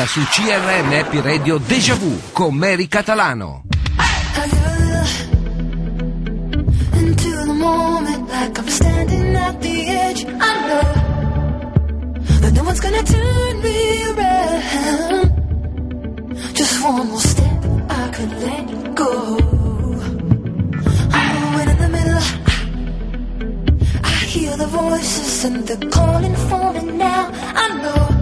diretta su CRM Happy Radio Deja Vu con Mary Catalano. Just one more step, I could let go. I'm going in the middle. I hear the voices and they're calling for me now. I know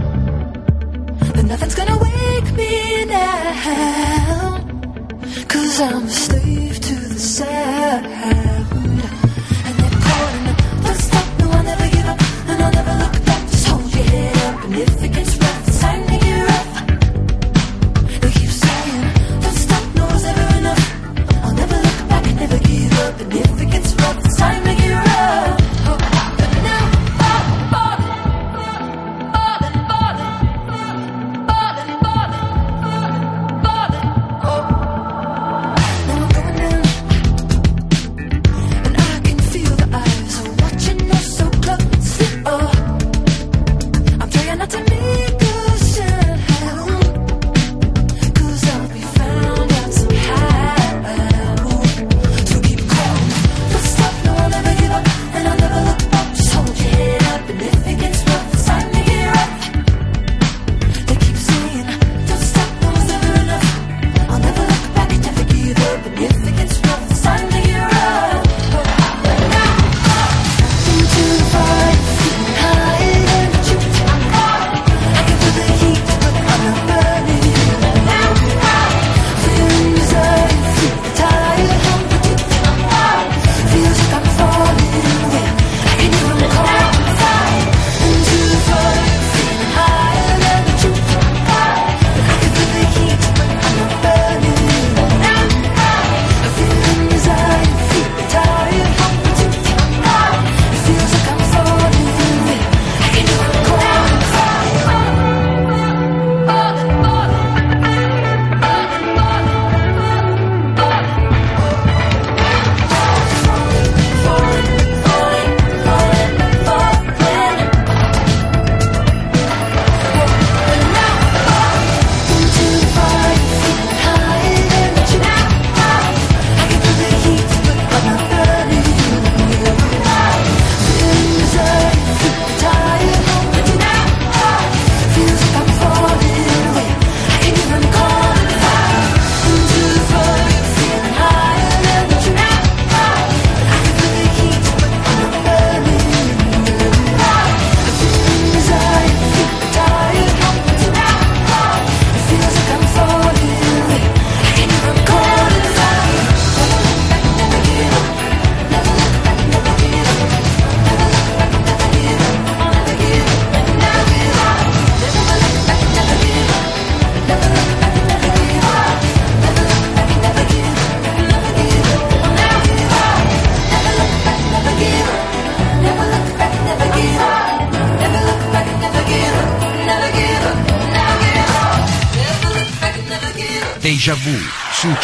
nothing's gonna wake me now. Cause I'm a slave to the sound. And they're calling don't stop, no, I'll never give up. And I'll never look back, just hold your head up. And if it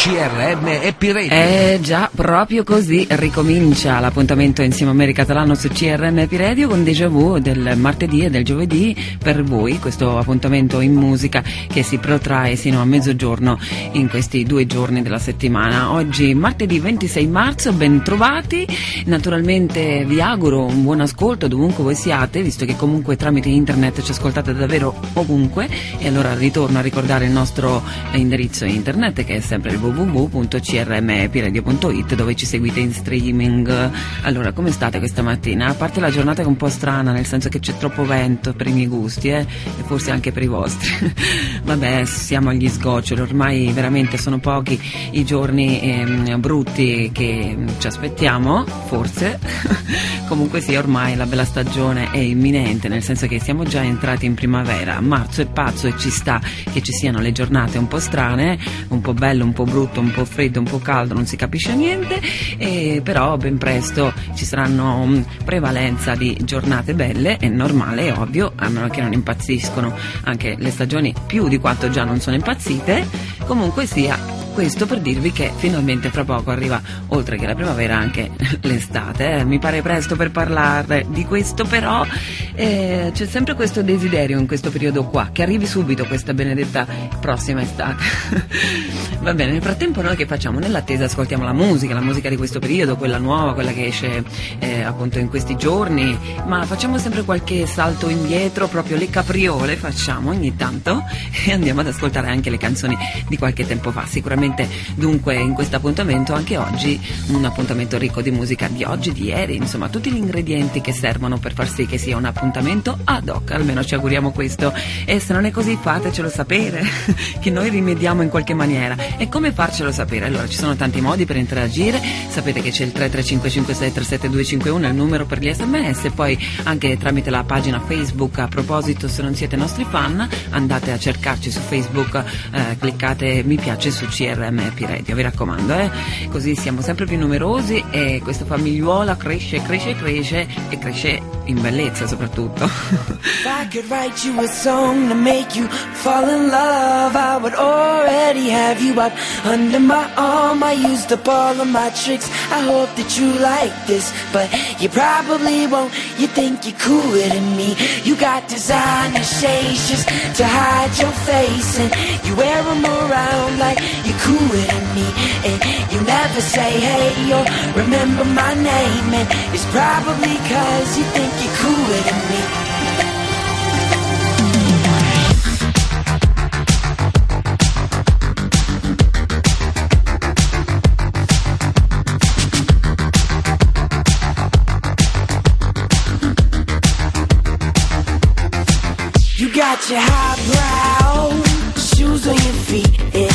CRM Happy Radio. Eh proprio così ricomincia l'appuntamento insieme a Mary Catalano su CRM Radio con Deja Vu del martedì e del giovedì per voi, questo appuntamento in musica che si protrae sino a mezzogiorno in questi due giorni della settimana. Oggi martedì 26 marzo, ben trovati, naturalmente vi auguro un buon ascolto dovunque voi siate, visto che comunque tramite internet ci ascoltate davvero ovunque e allora ritorno a ricordare il nostro indirizzo internet che è sempre il dove ci seguite in streaming. Allora, come state questa mattina? A parte la giornata che è un po' strana, nel senso che c'è troppo vento per i miei gusti, eh, e forse anche per i vostri. Vabbè, siamo agli sgoccioli, ormai veramente sono pochi i giorni ehm, brutti che ci aspettiamo, forse. Comunque sì, ormai la bella stagione è imminente, nel senso che siamo già entrati in primavera. Marzo è pazzo e ci sta che ci siano le giornate un po' strane, un po' bello, un po' brutto, un po' freddo, un po' caldo, non si capisce niente, e però ben presto ci saranno mh, prevalenza di giornate belle, è normale, è ovvio, a meno che non impazziscono. Anche le stagioni più di quanto già non sono impazzite, comunque sia questo per dirvi che finalmente fra poco arriva, oltre che la primavera, anche l'estate. Eh? Mi pare presto per parlare di questo, però eh, c'è sempre questo desiderio in questo periodo qua, che arrivi subito questa benedetta prossima estate. Va bene, nel frattempo noi che facciamo? Nell'attesa ascoltiamo la musica, la musica di questo periodo, quella nuova, quella che esce eh, appunto in questi giorni, ma facciamo sempre qualche salto indietro, proprio le capriole facciamo ogni tanto e andiamo ad ascoltare anche le canzoni di qualche tempo fa. Sicuramente dunque in questo appuntamento anche oggi un appuntamento ricco di musica di oggi, di ieri, insomma tutti gli ingredienti che servono per far sì che sia un appuntamento ad hoc, almeno ci auguriamo questo. E se non è così fatecelo sapere che noi rimediamo in qualche maniera. E come farcelo sapere? Allora ci sono tanti modi per interagire, sapete che c'è il 33556372251 il numero per gli sms, poi anche tramite la pagina Facebook. A proposito se non siete nostri fan andate a cercarci su Facebook, eh, cliccate mi piace su CRMP Radio, vi raccomando, eh? così siamo sempre più numerosi e questa famigliuola cresce, cresce, cresce e cresce in bellezza soprattutto. You you you you you. You. You shades just to hide your face, and you wear them around like you're cooler than me. And you never say hey or remember my name, and it's probably cause you think you're cooler than me. You got your highbrow shoes on your feet, and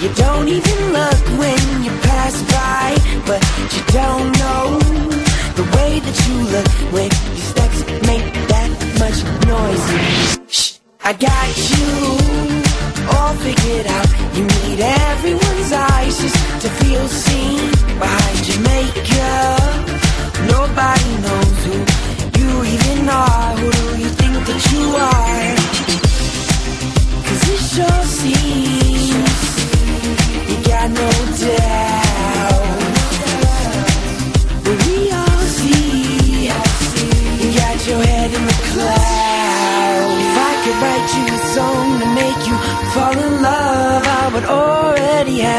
you don't even look when you pass by, but you don't know the way that you look when your steps make that much noise. Shh, I got you all figured out. You need everyone's eyes just to feel seen behind your makeup. Nobody knows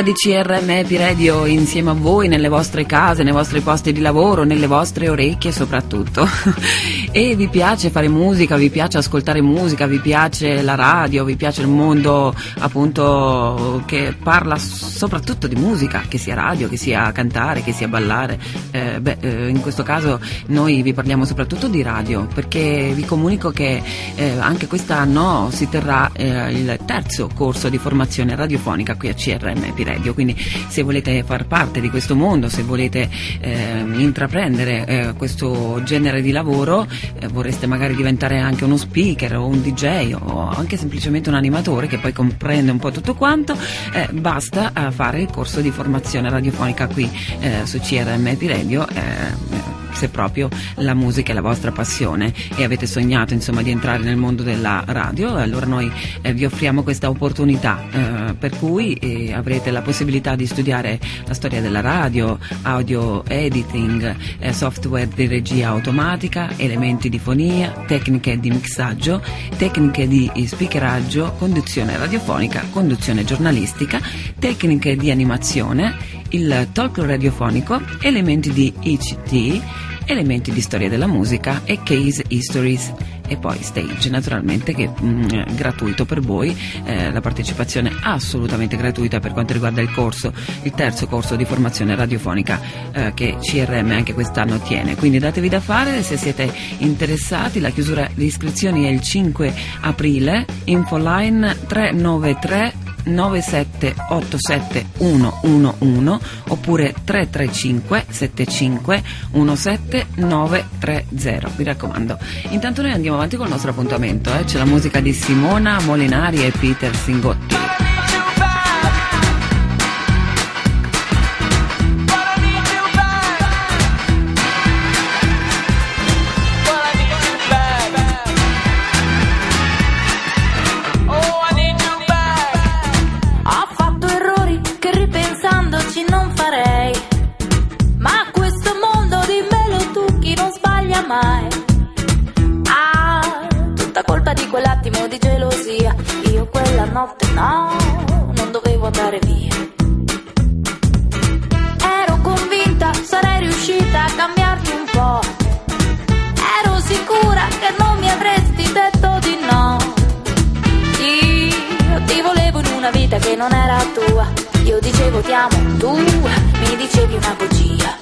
La musica di CRM Radio insieme a voi nelle vostre case, nei vostri posti di lavoro, nelle vostre orecchie soprattutto. E vi piace fare musica, vi piace ascoltare musica, vi piace la radio, vi piace il mondo appunto che parla soprattutto di musica, che sia radio, che sia cantare, che sia ballare, eh, beh, eh, in questo caso noi vi parliamo soprattutto di radio perché vi comunico che eh, anche quest'anno si terrà eh, il terzo corso di formazione radiofonica qui a CRM Radio, quindi se volete far parte di questo mondo, se volete ehm, intraprendere eh, questo genere di lavoro, eh, vorreste magari diventare anche uno speaker o un DJ o anche semplicemente un animatore che poi comprende un po' tutto quanto, eh, basta eh, fare il corso di formazione radiofonica qui eh, su CRM Radio se proprio la musica è la vostra passione e avete sognato insomma di entrare nel mondo della radio, allora noi eh, vi offriamo questa opportunità eh, per cui eh, avrete la possibilità di studiare la storia della radio, audio editing, software di regia automatica, elementi di fonia, tecniche di mixaggio, tecniche di speakeraggio, conduzione radiofonica, conduzione giornalistica, tecniche di animazione, il talk radiofonico, elementi di ICT, elementi di storia della musica e case histories e poi stage naturalmente che è mm, gratuito per voi. Eh, la partecipazione assolutamente gratuita per quanto riguarda il corso il terzo corso di formazione radiofonica eh, che CRM anche quest'anno tiene. Quindi datevi da fare se siete interessati la chiusura di iscrizioni è il 5 aprile. Infoline 393 9787 111 oppure 335 75 17 930 mi raccomando intanto noi andiamo avanti con il nostro appuntamento eh? c'è la musica di Simona Molinari e Peter Singotti notte no, non dovevo andare via. Ero convinta sarei riuscita a cambiarti un po'. Ero sicura che non mi avresti detto di no. Io ti volevo in una vita che non era tua. Io dicevo ti amo, tu mi dicevi una bugia.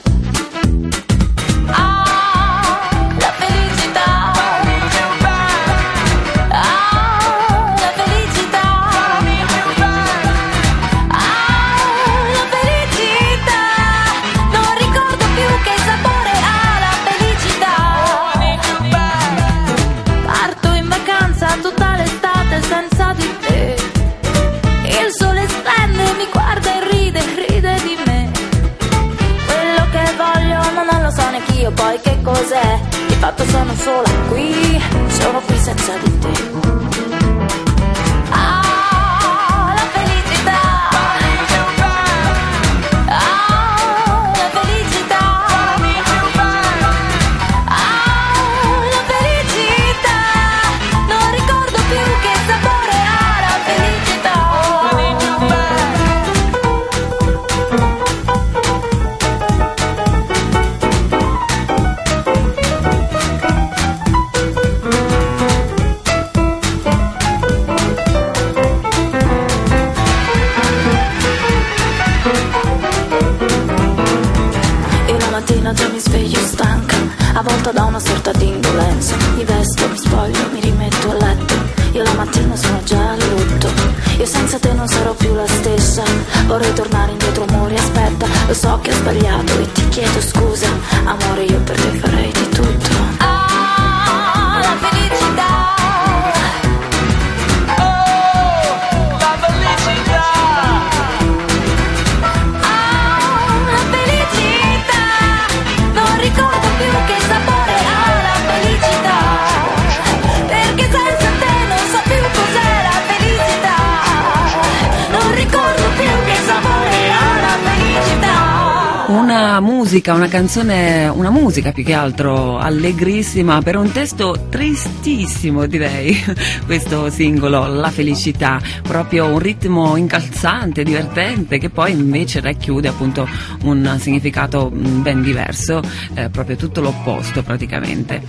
Musica, una canzone, una musica più che altro allegrissima per un testo tristissimo direi, questo singolo, La felicità, proprio un ritmo incalzante, divertente che poi invece racchiude appunto un significato mm, ben diverso, eh, proprio tutto l'opposto praticamente.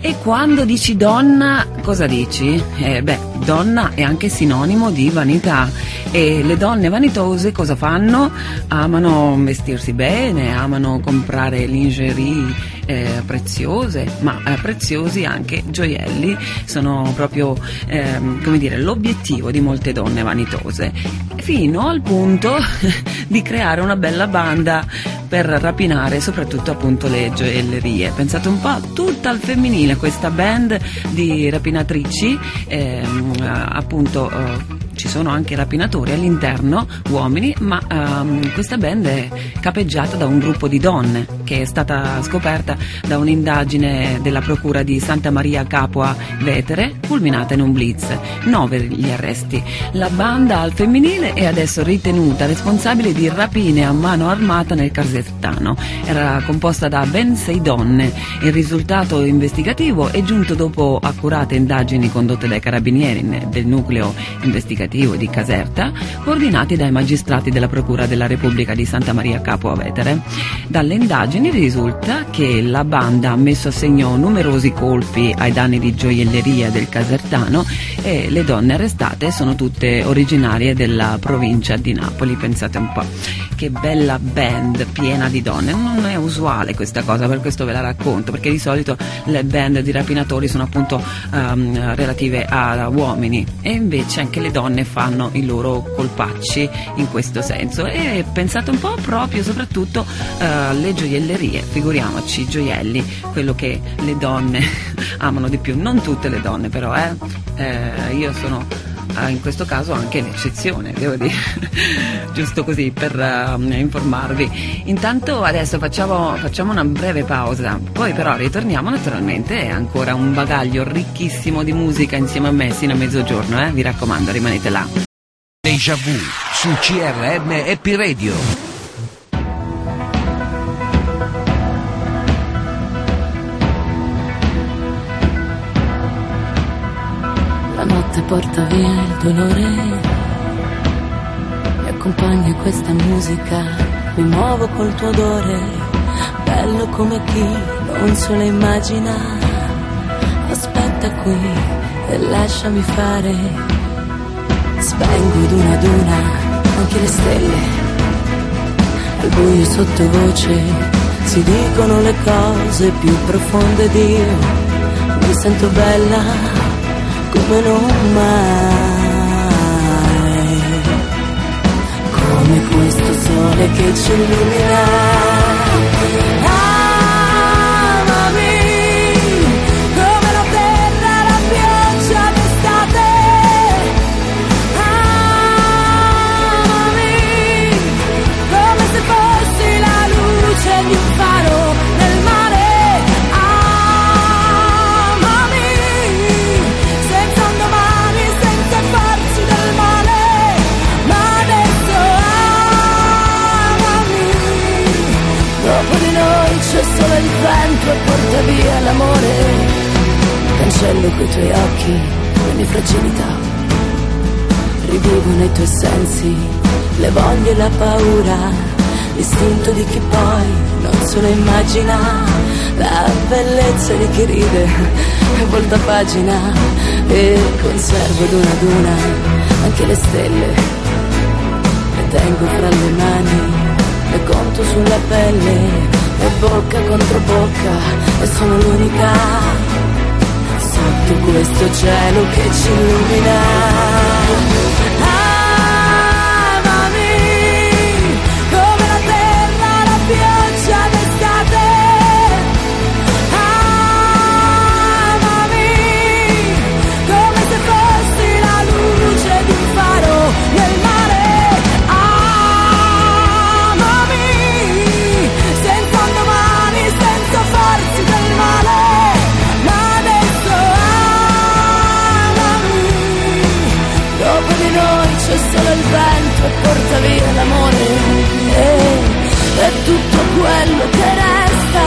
E quando dici donna, cosa dici? Eh, beh, donna è anche sinonimo di vanità e le donne vanitose cosa fanno? Amano vestirsi bene, amano comprare lingerie eh, preziose, ma eh, preziosi anche gioielli, sono proprio ehm, dire, l'obiettivo di molte donne vanitose, fino al punto di creare una bella banda per rapinare soprattutto appunto le gioiellerie. Pensate un po', tutta al femminile questa band di rapinatrici, ehm, appunto eh, ci sono anche rapinatori all'interno, uomini, ma ehm, questa band è capeggiata da un gruppo di donne che è stata scoperta da un'indagine della Procura di Santa Maria Capua Vetere, culminata in un blitz. Nove gli arresti. La banda al femminile è adesso ritenuta responsabile di rapine a mano armata nel Casertano. Era composta da ben sei donne. Il risultato investigativo è giunto dopo accurate indagini condotte dai carabinieri del nucleo investigativo di Caserta, coordinati dai magistrati della Procura della Repubblica di Santa Maria Capua Vetere. Dalle indagini risulta che la banda ha messo a segno numerosi colpi ai danni di gioielleria del Casertano e le donne arrestate sono tutte originarie della provincia di Napoli, pensate un po'. Che bella band piena di donne, non è usuale questa cosa, per questo ve la racconto, perché di solito le band di rapinatori sono appunto um, relative a uomini e invece anche le donne fanno i loro colpacci in questo senso. E pensate un po' proprio soprattutto uh, le gioiellerie, figuriamoci, gioielli, quello che le donne amano di più, non tutte le donne però, eh? Eh, io sono eh, in questo caso anche l'eccezione, devo dire, giusto così per uh, informarvi. Intanto adesso facciamo, facciamo, una breve pausa, poi però ritorniamo naturalmente, è ancora un bagaglio ricchissimo di musica insieme a me sino a mezzogiorno, eh? vi raccomando rimanete là. Deja vu su CRM Happy Radio. Porta via il dolore, mi accompagna questa musica, mi muovo col tuo odore, bello come chi non se lo immagina. Aspetta qui e lasciami fare, spengo ad una ad una anche le stelle, al buio sottovoce si dicono le cose più profonde di io, mi sento bella come non mai, come questo sole che ci illumina. Amami, come noi c'è solo il vento e porta via l'amore. Cancello coi tuoi occhi le mie fragilità. Rivivo nei tuoi sensi le voglie e la paura, l'istinto di chi poi non se lo immagina, la bellezza di chi ride e volta pagina e conservo ad una ad una anche le stelle, le tengo fra le mani, le conto sulla pelle bocca contro bocca e sono l'unica sotto questo cielo che ci illumina. e porta via l'amore. Eh, e, e tutto quello che resta.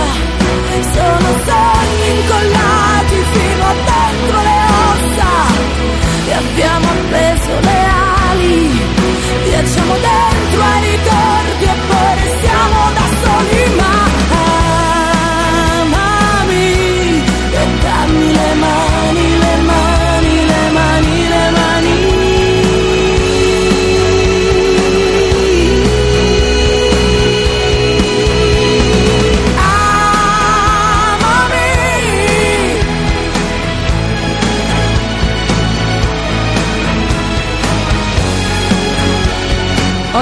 Sono sogni incollati fino a dentro le ossa. E abbiamo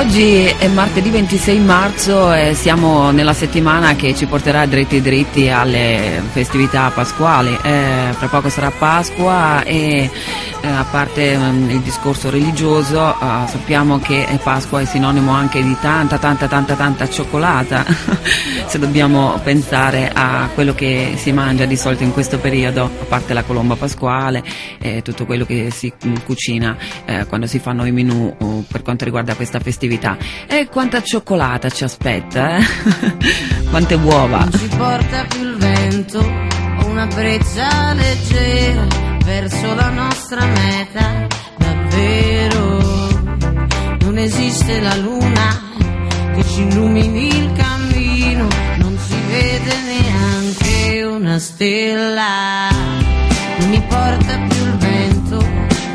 Oggi è martedì 26 marzo e siamo nella settimana che ci porterà dritti dritti alle festività pasquali. Eh, fra poco sarà Pasqua e a parte mm, il discorso religioso eh, sappiamo che Pasqua è sinonimo anche di tanta tanta tanta tanta cioccolata se dobbiamo pensare a quello che si mangia di solito in questo periodo, a parte la colomba pasquale e tutto quello che si cucina eh, quando si fanno i menù uh, per quanto riguarda questa festività. E quanta cioccolata ci aspetta, eh? Quante uova. Non ci porta più il vento, una breccia leggera verso la nostra meta, davvero. Non esiste la luna che ci illumini il cammino, non si vede neanche una stella. Non mi porta più il vento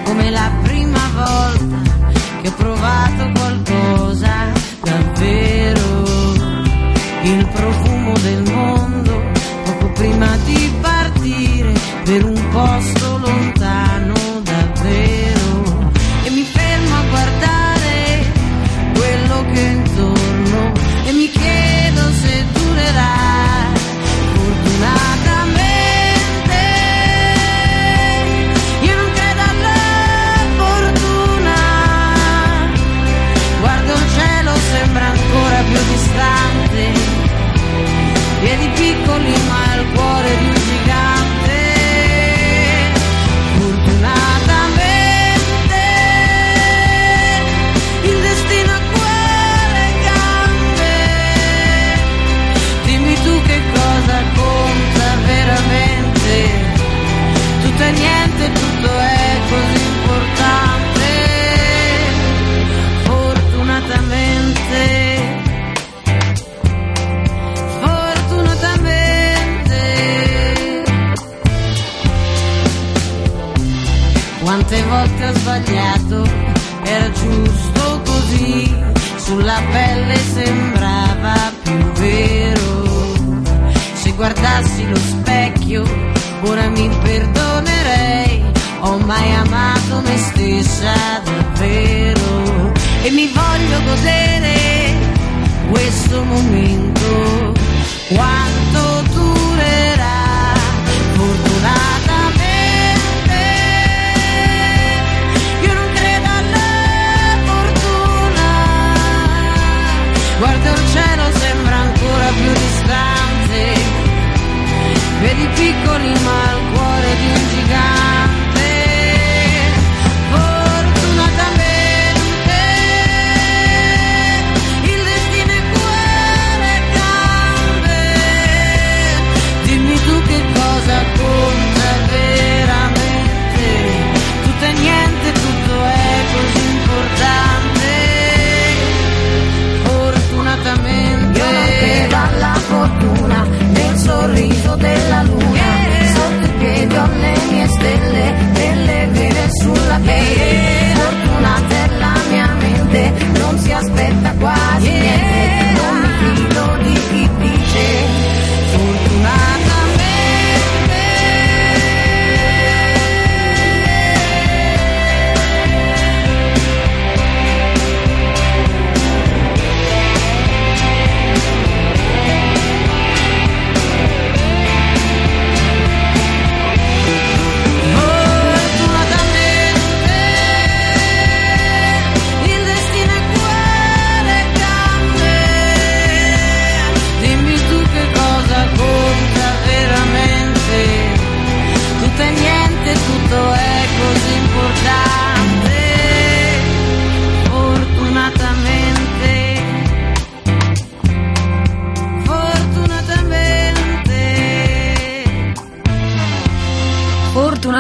come la prima volta che ho provato qualcosa davvero. Il profumo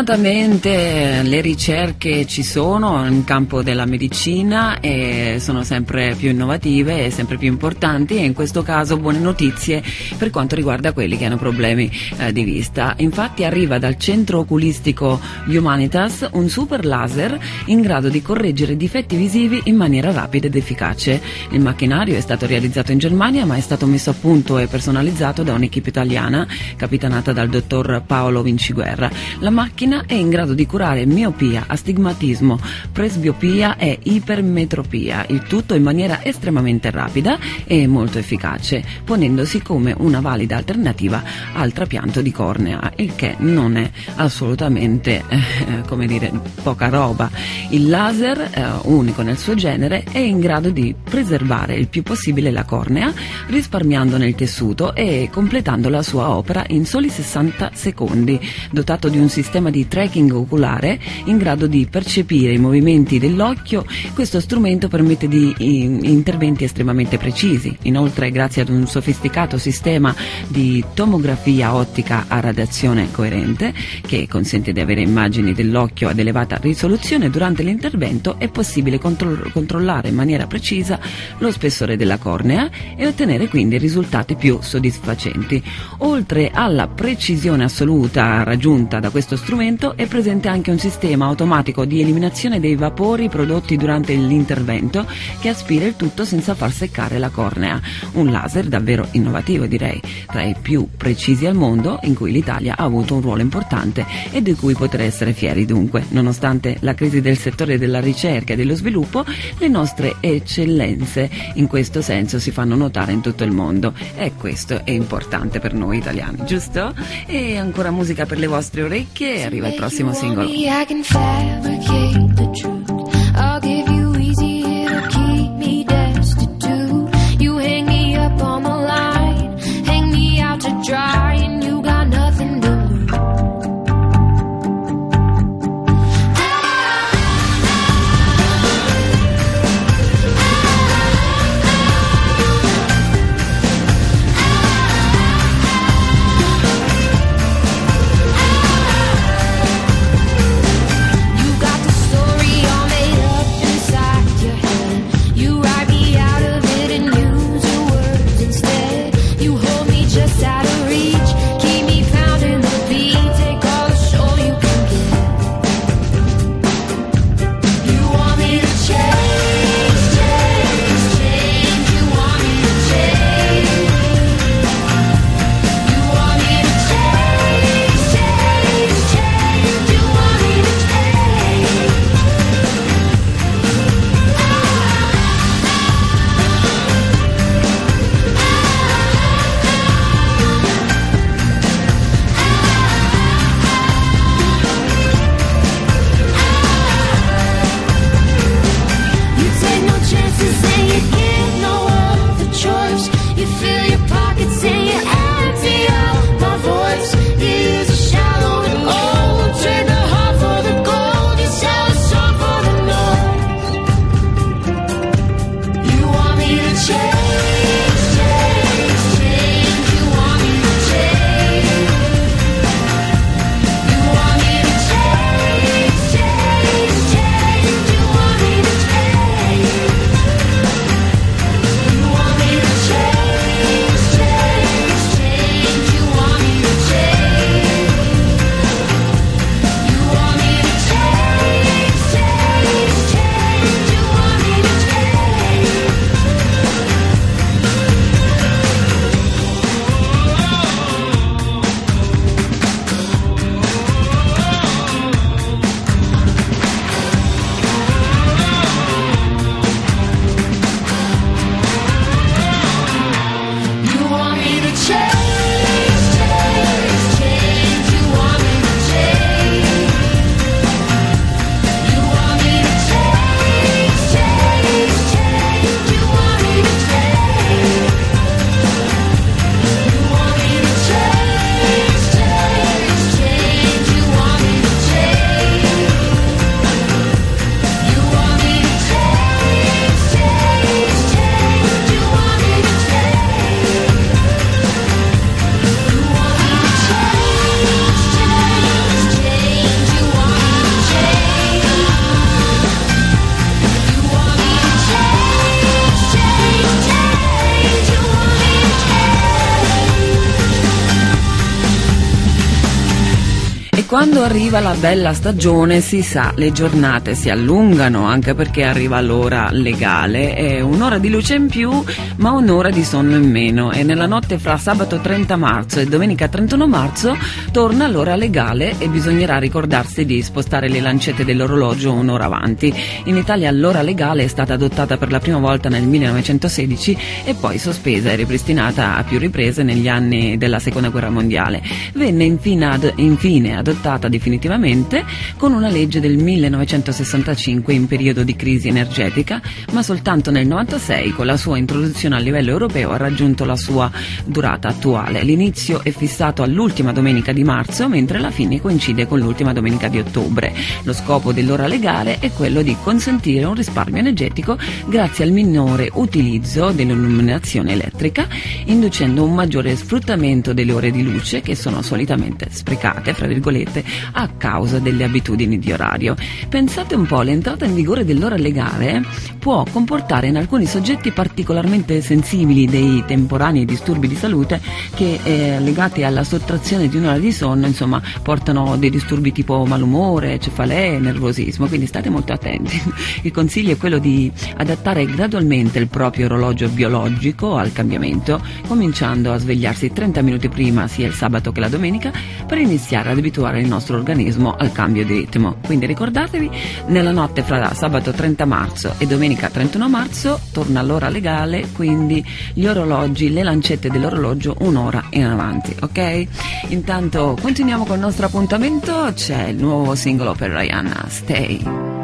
Fortunatamente le ricerche ci sono in campo della medicina e sono sempre più innovative e sempre più importanti e in questo caso buone notizie per quanto riguarda quelli che hanno problemi eh, di vista. Infatti arriva dal centro oculistico Humanitas un super laser in grado di correggere difetti visivi in maniera rapida ed efficace. Il macchinario è stato realizzato in Germania ma è stato messo a punto e personalizzato da un'equipe italiana capitanata dal dottor Paolo Vinciguerra. La macchina macchina è in grado di curare miopia, astigmatismo, presbiopia e ipermetropia, il tutto in maniera estremamente rapida e molto efficace, ponendosi come una valida alternativa al trapianto di cornea, il che non è assolutamente, eh, come dire, poca roba. Il laser, eh, unico nel suo genere, è in grado di preservare il più possibile la cornea, risparmiandone il tessuto e completando la sua opera in soli 60 secondi, dotato di un sistema di tracking oculare in grado di percepire i movimenti dell'occhio. Questo strumento permette di in- interventi estremamente precisi. Inoltre, grazie ad un sofisticato sistema di tomografia ottica a radiazione coerente, che consente di avere immagini dell'occhio ad elevata risoluzione, durante l'intervento è possibile contro- controllare in maniera precisa lo spessore della cornea e ottenere quindi risultati più soddisfacenti. Oltre alla precisione assoluta raggiunta da questo strumento, è presente anche un sistema automatico di eliminazione dei vapori prodotti durante l'intervento che aspira il tutto senza far seccare la cornea. Un laser davvero innovativo direi, tra i più precisi al mondo in cui l'Italia ha avuto un ruolo importante e di cui poter essere fieri dunque. Nonostante la crisi del settore della ricerca e dello sviluppo, le nostre eccellenze in questo senso si fanno notare in tutto il mondo e questo è importante per noi italiani, giusto? E ancora musica per le vostre orecchie e arriva il prossimo arriva la bella stagione si sa, le giornate si allungano anche perché arriva l'ora legale, è un'ora di luce in più ma un'ora di sonno in meno e nella notte fra sabato 30 marzo e domenica 31 marzo torna l'ora legale e bisognerà ricordarsi di spostare le lancette dell'orologio un'ora avanti. In Italia l'ora legale è stata adottata per la prima volta nel 1916 e poi sospesa e ripristinata a più riprese negli anni della seconda guerra mondiale. Venne infine, ad- infine adottata definitivamente con una legge del 1965 in periodo di crisi energetica, ma soltanto nel 96 con la sua introduzione a livello europeo ha raggiunto la sua durata attuale. L'inizio è fissato all'ultima domenica di marzo, mentre la fine coincide con l'ultima domenica di ottobre. Lo scopo dell'ora legale è quello di consentire un risparmio energetico grazie al minore utilizzo dell'illuminazione elettrica, inducendo un maggiore sfruttamento delle ore di luce che sono solitamente sprecate, fra virgolette, a causa delle abitudini di orario. Pensate un po', l'entrata in vigore dell'ora legale può comportare in alcuni soggetti particolarmente sensibili dei temporanei disturbi di salute che eh, legati alla sottrazione di un'ora di sonno, insomma, portano dei disturbi tipo malumore, cefalee, nervosismo, quindi state molto attenti. Il consiglio è quello di adattare gradualmente il proprio orologio biologico al cambiamento, cominciando a svegliarsi 30 minuti prima sia il sabato che la domenica per iniziare ad abituare il nostro organismo al cambio di ritmo. Quindi ricordatevi, nella notte fra sabato 30 marzo e domenica 31 marzo torna l'ora legale, quindi gli orologi, le lancette dell'orologio un'ora in avanti, ok? Intanto continuiamo con il nostro appuntamento, c'è il nuovo singolo per Rihanna, Stay.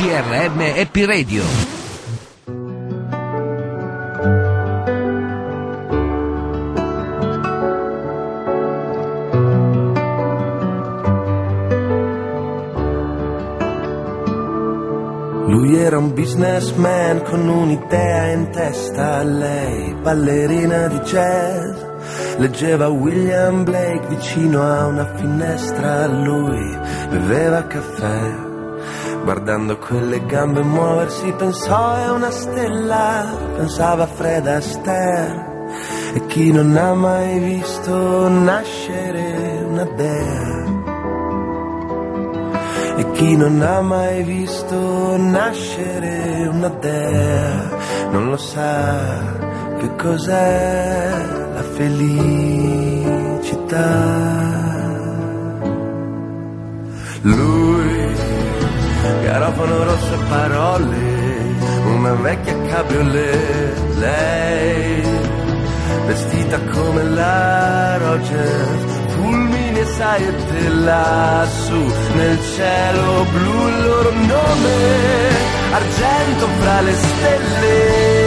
CRM Happy Radio. Lui era un businessman con un'idea in testa, lei ballerina di jazz. Leggeva William Blake vicino a una finestra, lui beveva caffè. Guardando quelle gambe muoversi pensò è una stella, pensava Fred Astaire. E chi non ha mai visto nascere una dea? E chi non ha mai visto nascere una dea non lo sa che cos'è la felicità. Lui, garofano rosso e parole, una vecchia cabriolet, lei, vestita come la Rogers, fulmini e saette lassù nel cielo blu il loro nome, argento fra le stelle.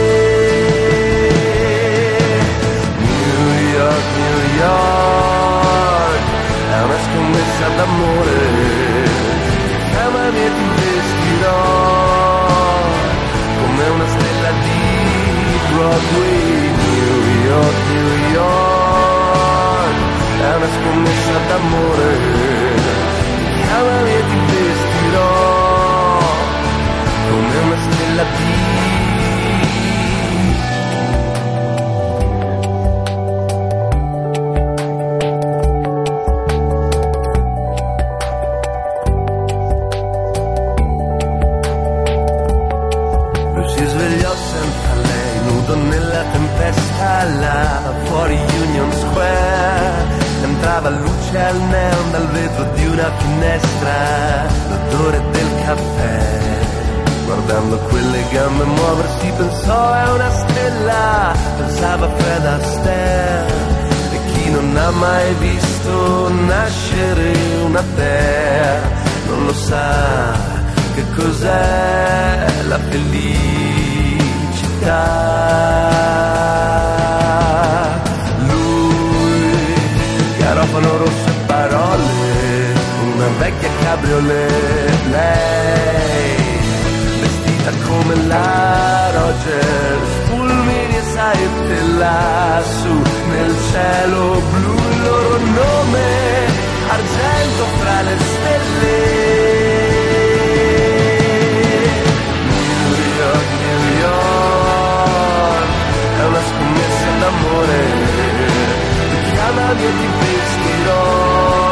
New York, New York, è una scommessa d'amore, chiamami e ti vestirò come una stella di Broadway, New York, New York, è una scommessa d'amore, chiamami e ti vestirò come una stella di finestra, l'odore del caffè. Guardando quelle gambe muoversi pensò è una stella, pensava Fred Astaire. E chi non ha mai visto nascere una dea non lo sa che cos'è la felicità. Vecchia cabriolet, lei, vestita come la Rogers, fulmini e saette lassù nel cielo blu, il loro nome, argento fra le stelle. D'amore, chiamami e ti vestirò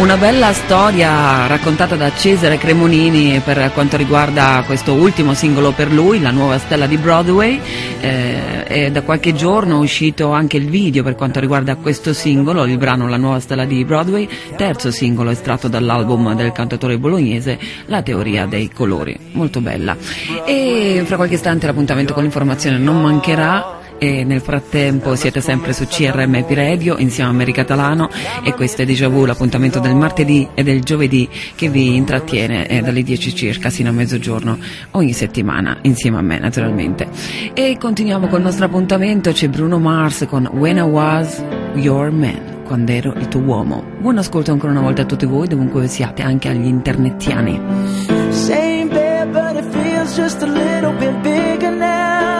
Una bella storia raccontata da Cesare Cremonini per quanto riguarda questo ultimo singolo per lui, la nuova stella di Broadway. Eh, e da qualche giorno è uscito anche il video per quanto riguarda questo singolo, il brano La nuova stella di Broadway, terzo singolo estratto dall'album del cantatore bolognese La teoria dei colori. Molto bella. E fra qualche istante l'appuntamento con l'informazione non mancherà e nel frattempo siete sempre su CRM Radio insieme a Mary Catalano e questo è Deja Vu, l'appuntamento del martedì e del giovedì che vi intrattiene eh, dalle 10 circa sino a mezzogiorno ogni settimana insieme a me naturalmente. E continuiamo col nostro appuntamento, c'è Bruno Mars con When I Was Your Man. Quando ero il tuo uomo. Buon ascolto ancora una volta a tutti voi, dovunque siate, anche agli internettiani. Same bed, but it feels just a little bit bigger now.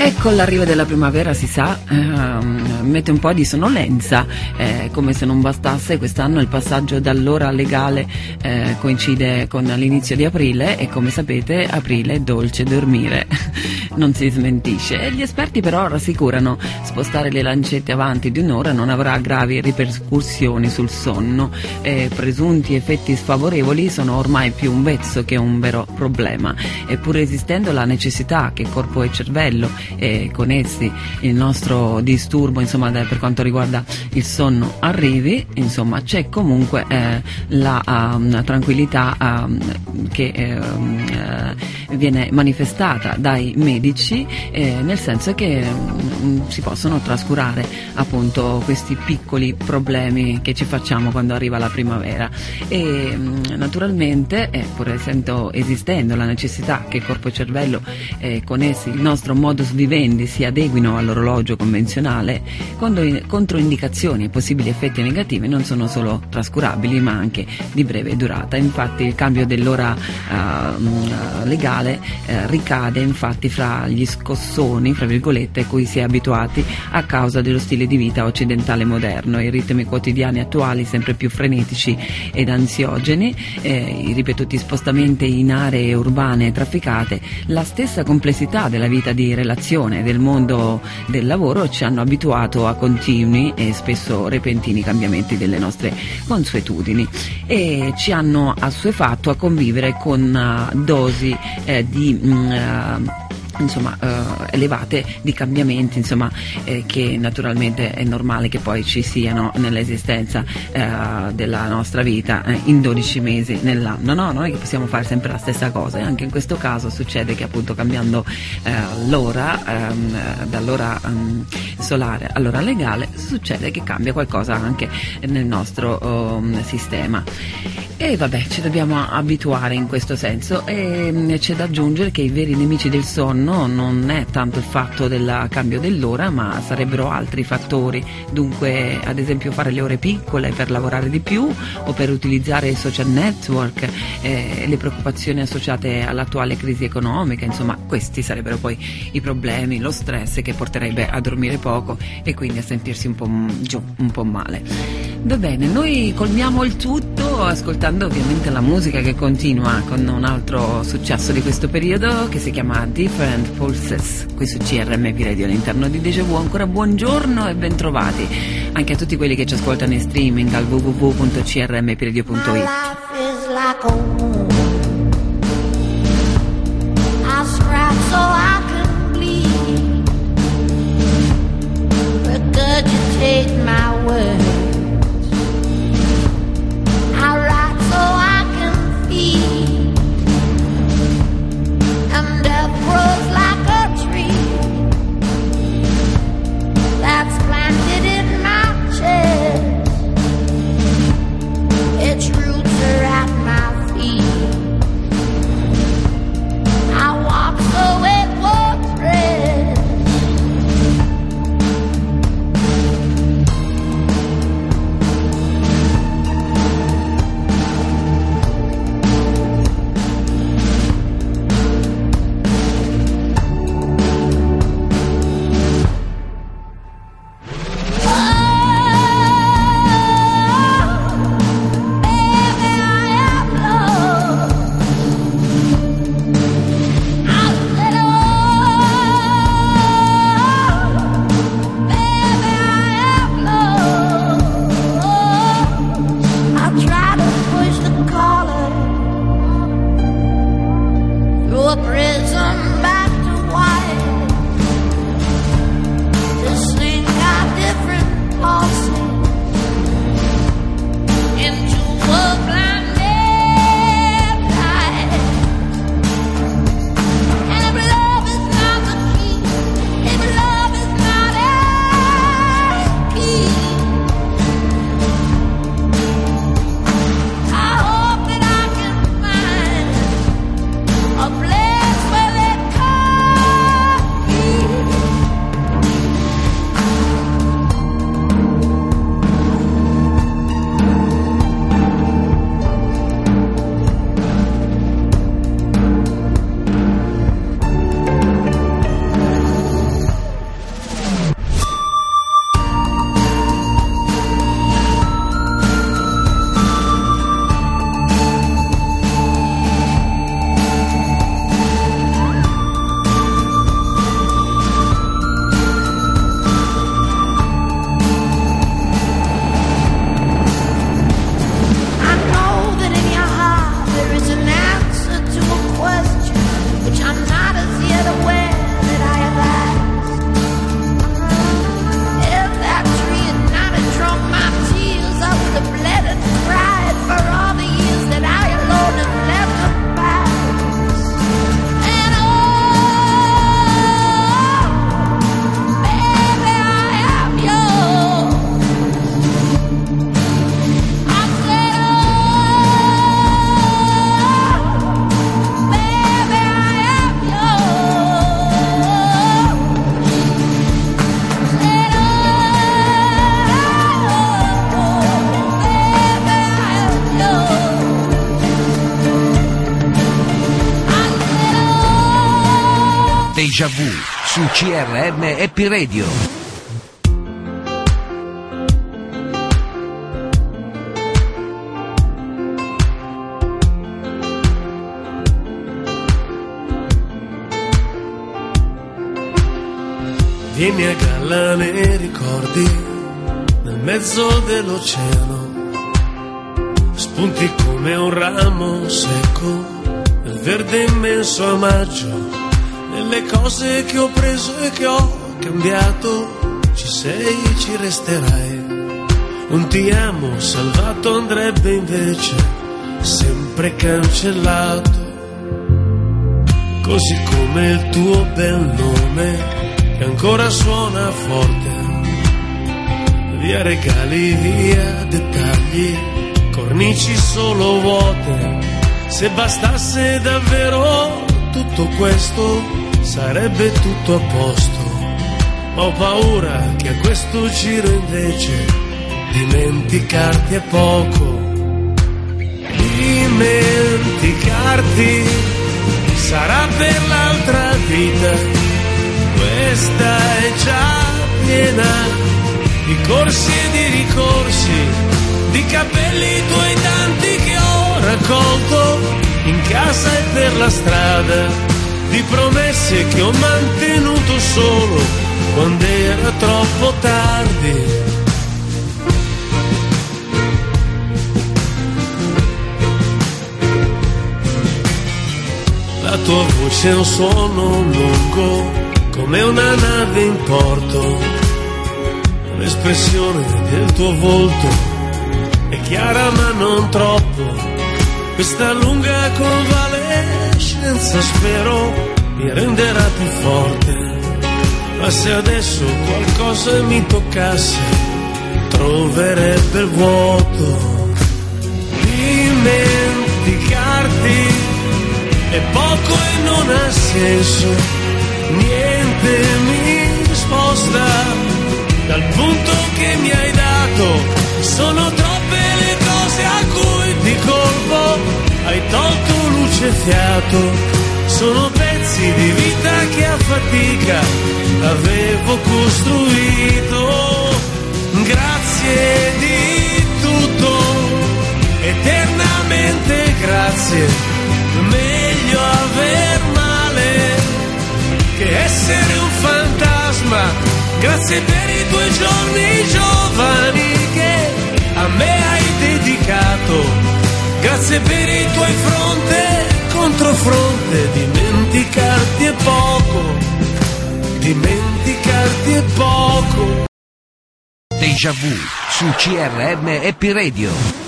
E con l'arrivo della primavera si sa, ehm, mette un po' di sonnolenza, eh, come se non bastasse. Quest'anno il passaggio dall'ora legale eh, coincide con l'inizio di aprile e come sapete aprile è dolce dormire, non si smentisce. E gli esperti però rassicurano, spostare le lancette avanti di un'ora non avrà gravi ripercussioni sul sonno, e presunti effetti sfavorevoli sono ormai più un vezzo che un vero problema, eppur esistendo la necessità che corpo e cervello e con essi il nostro disturbo insomma per quanto riguarda il sonno arrivi insomma c'è comunque eh, la um, tranquillità um, che um, eh, viene manifestata dai medici eh, nel senso che mm, si possono trascurare appunto questi piccoli problemi che ci facciamo quando arriva la primavera. E mm, naturalmente eh, pur essendo esistendo la necessità che corpo e cervello eh, con essi il nostro modus vivendi si adeguino all'orologio convenzionale, contro- controindicazioni e possibili effetti negativi non sono solo trascurabili ma anche di breve durata. Infatti il cambio dell'ora mm, legale eh, ricade infatti fra gli scossoni, fra virgolette, cui si è abituati a causa dello stile di vita occidentale moderno, i ritmi quotidiani attuali sempre più frenetici ed ansiogeni, eh, i ripetuti spostamenti in aree urbane trafficate, la stessa complessità della vita di relazione del mondo del lavoro ci hanno abituato a continui e spesso repentini cambiamenti delle nostre consuetudini e ci hanno assuefatto a convivere con ah, dosi eh, di mm, ah, insomma eh, elevate di cambiamenti insomma eh, che naturalmente è normale che poi ci siano nell'esistenza eh, della nostra vita eh, in 12 mesi nell'anno. No non è che possiamo fare sempre la stessa cosa e anche in questo caso succede che appunto cambiando eh, l'ora ehm, dall'ora ehm, solare all'ora legale succede che cambia qualcosa anche nel nostro ehm, sistema. E vabbè ci dobbiamo abituare in questo senso. E mm, c'è da aggiungere che i veri nemici del sonno non è tanto il fatto del cambio dell'ora ma sarebbero altri fattori. Dunque ad esempio fare le ore piccole per lavorare di più o per utilizzare i social network eh, le preoccupazioni associate all'attuale crisi economica insomma questi sarebbero poi i problemi lo stress che porterebbe a dormire poco e quindi a sentirsi un po' giù un po' male. Va bene noi colmiamo il tutto ascoltando ovviamente la musica che continua con un altro successo di questo periodo che si chiama Different Pulses qui su CRMP Radio all'interno di Deja Vu. Ancora buongiorno e bentrovati anche a tutti quelli che ci ascoltano in streaming al www.crmpradio.it Deja Vu su CRM Happy Radio. Vieni a galla nei ricordi, nel mezzo dell'oceano. Spunti come un ramo secco, nel verde immenso a maggio, nelle cose che ho preso e che ho cambiato, ci sei, ci resterai. Un ti amo salvato andrebbe invece sempre cancellato. Così come il tuo bel nome che ancora suona forte. Via regali, via dettagli, cornici solo vuote. Se bastasse davvero tutto questo, sarebbe tutto a posto. Ho paura che a questo giro invece dimenticarti è poco. Dimenticarti sarà per l'altra vita. Questa è già piena di corsi e di ricorsi, di capelli tuoi tanti che ho raccolto in casa e per la strada, di promesse che ho mantenuto solo quando era troppo tardi. La tua voce è un suono lungo come una nave in porto. L'espressione del tuo volto è chiara ma non troppo. Questa lunga convalescenza spero mi renderà più forte. Ma se adesso qualcosa mi toccasse, troverebbe il vuoto. Dimenticarti è poco e non ha senso, niente mi sposta dal punto che mi hai dato, sono troppe le cose a cui di colpo hai tolto luce e fiato, sono pezzi di vita che a fatica avevo costruito, grazie di tutto, eternamente grazie meglio aver male che essere un fantasma. Grazie per i tuoi giorni giovani Grazie per i tuoi fronte contro fronte. Dimenticarti è poco. Dimenticarti è poco. Deja vu su CRM Happy Radio.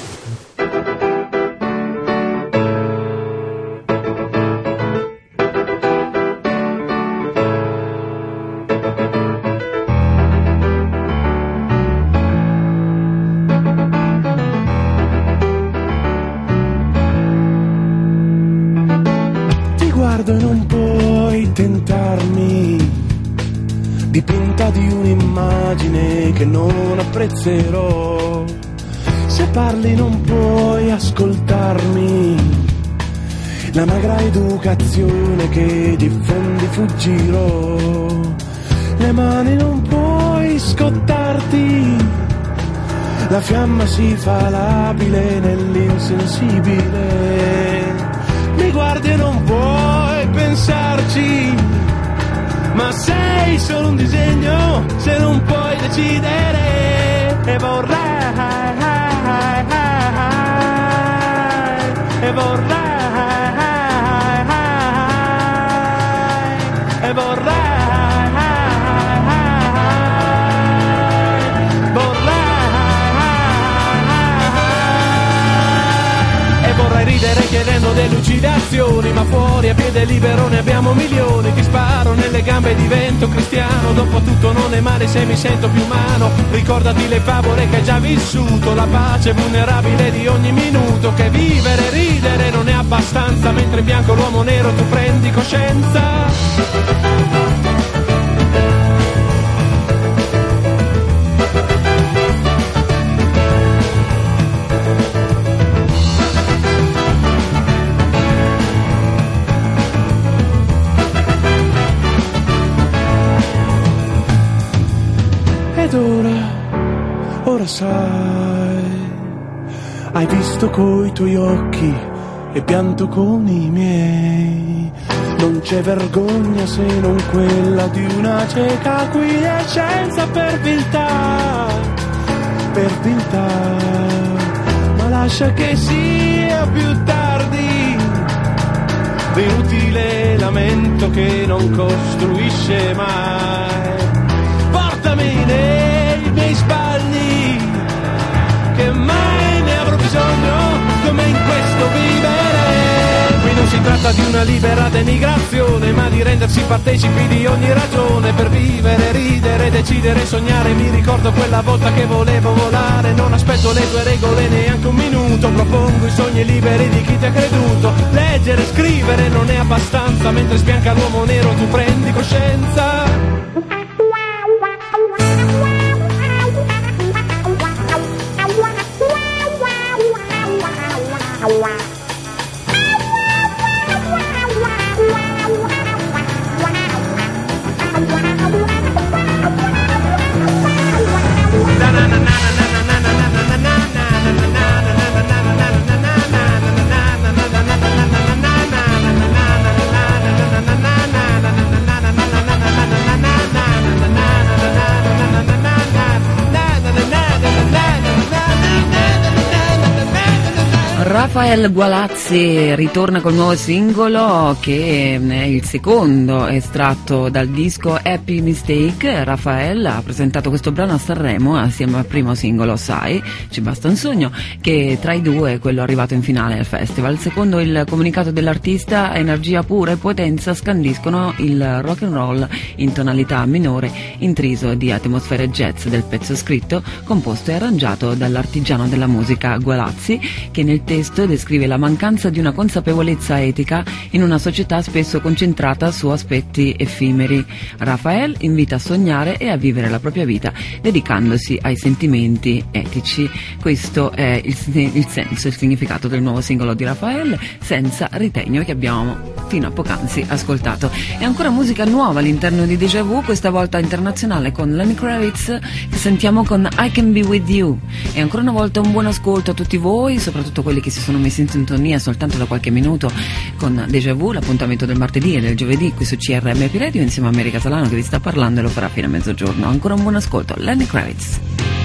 Educazione che diffondi fuggirò. Le mani non puoi scottarti, la fiamma si fa labile nell'insensibile. Mi guardi e non puoi pensarci, ma sei solo un disegno se non puoi decidere e vorrai, e vorrai, e ridere chiedendo delucidazioni, ma fuori a piede libero ne abbiamo milioni. Ti sparo nelle gambe e divento cristiano. Dopo tutto non è male se mi sento più umano. Ricordati le favole che hai già vissuto, la pace vulnerabile di ogni minuto. Che vivere ridere non è abbastanza, mentre in bianco l'uomo nero tu prendi coscienza. Visto coi tuoi occhi e pianto con i miei. Non c'è vergogna se non quella di una cieca quiescenza per viltà, per viltà. Ma lascia che sia più tardi, d'inutile lamento che non costruisce mai. Portami nei miei sbagli, bisogno, come in questo vivere. Qui non si tratta di una liberata emigrazione, ma di rendersi partecipi di ogni ragione per vivere, ridere, decidere, sognare. Mi ricordo quella volta che volevo volare, non aspetto le tue regole neanche un minuto. Propongo i sogni liberi di chi ti ha creduto. Leggere, scrivere non è abbastanza, mentre sbianca l'uomo nero tu prendi coscienza. Wow. Rafael Gualazzi ritorna col nuovo singolo che è il secondo estratto dal disco Happy Mistake. Rafael ha presentato questo brano a Sanremo assieme al primo singolo Sai, Ci basta un sogno, che tra i due è quello arrivato in finale al festival. Secondo il comunicato dell'artista, energia pura e potenza scandiscono il rock and roll in tonalità minore, intriso di atmosfere jazz del pezzo scritto, composto e arrangiato dall'artigiano della musica Gualazzi, che nel testo descrive la mancanza di una consapevolezza etica in una società spesso concentrata su aspetti effimeri. Rafael invita a sognare e a vivere la propria vita dedicandosi ai sentimenti etici. Questo è il, il senso, il significato del nuovo singolo di Rafael, senza ritegno che abbiamo fino a poc'anzi ascoltato. E ancora musica nuova all'interno di Deja Vu, questa volta internazionale con Lenny Kravitz, che sentiamo con I Can Be With You. E ancora una volta un buon ascolto a tutti voi, soprattutto quelli che si sono messi in sintonia soltanto da qualche minuto con Deja Vu, l'appuntamento del martedì e del giovedì qui su CRMP Radio insieme a America Salano che vi sta parlando e lo farà fino a mezzogiorno. Ancora un buon ascolto, Lenny Kravitz.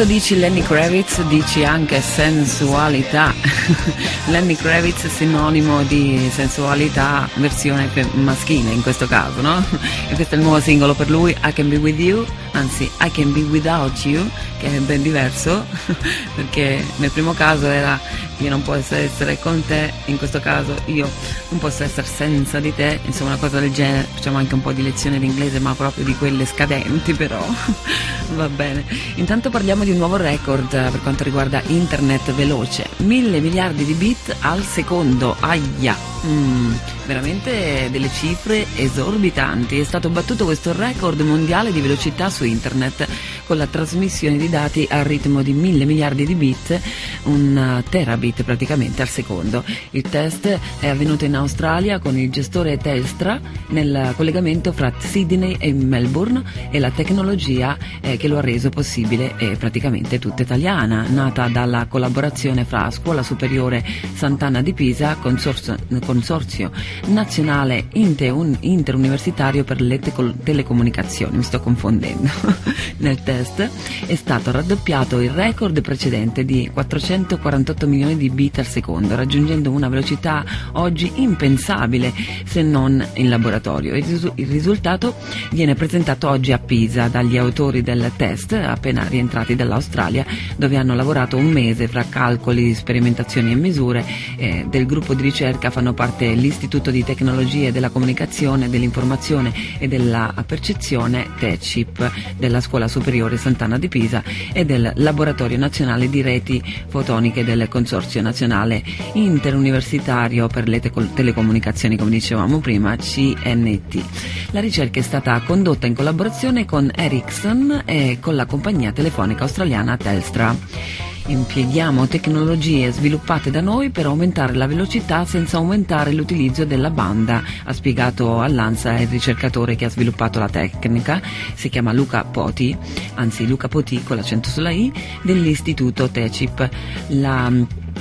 Quando dici Lenny Kravitz dici anche sensualità. Lenny Kravitz è sinonimo di sensualità versione maschile in questo caso, no? E questo è il nuovo singolo per lui, I Can Be With You, anzi I Can Be Without You, che è ben diverso, perché nel primo caso era io non posso essere con te, in questo caso io non posso essere senza di te, insomma una cosa del genere, facciamo anche un po' di lezione di inglese ma proprio di quelle scadenti però, va bene. Intanto parliamo di un nuovo record eh, per quanto riguarda internet veloce, mille miliardi di bit al secondo, aia, mm, veramente delle cifre esorbitanti, è stato battuto questo record mondiale di velocità su internet con la trasmissione di dati al ritmo di mille miliardi di bit, un terabit praticamente al secondo. Il test è avvenuto in Australia con il gestore Telstra nel collegamento fra Sydney e Melbourne e la tecnologia eh, che lo ha reso possibile è praticamente tutta italiana, nata dalla collaborazione fra Scuola Superiore Sant'Anna di Pisa, Consorzio, consorzio Nazionale Inter- Interuniversitario per le teco- Telecomunicazioni, mi sto confondendo, nel test è stato raddoppiato il record precedente di 448 milioni di bit al secondo, raggiungendo una velocità oggi impensabile se non in laboratorio. Il, risu- il risultato viene presentato oggi a Pisa dagli autori del test, appena rientrati dall'Australia, dove hanno lavorato un mese fra calcoli, sperimentazioni e misure. Eh, del gruppo di ricerca fanno parte l'Istituto di Tecnologie della Comunicazione, dell'Informazione e della Percezione, TECIP, della Scuola Superiore Sant'Anna di Pisa e del Laboratorio Nazionale di Reti Fotoniche del Consorzio Nazionale Interuniversitario per le te- Telecomunicazioni, come dicevamo prima, CNT. La ricerca è stata condotta in collaborazione con Ericsson e con la compagnia telefonica australiana Telstra. Impieghiamo tecnologie sviluppate da noi per aumentare la velocità senza aumentare l'utilizzo della banda, ha spiegato all'ANSA il ricercatore che ha sviluppato la tecnica, si chiama Luca Poti, anzi Luca Poti con l'accento sulla I, dell'istituto TECIP. La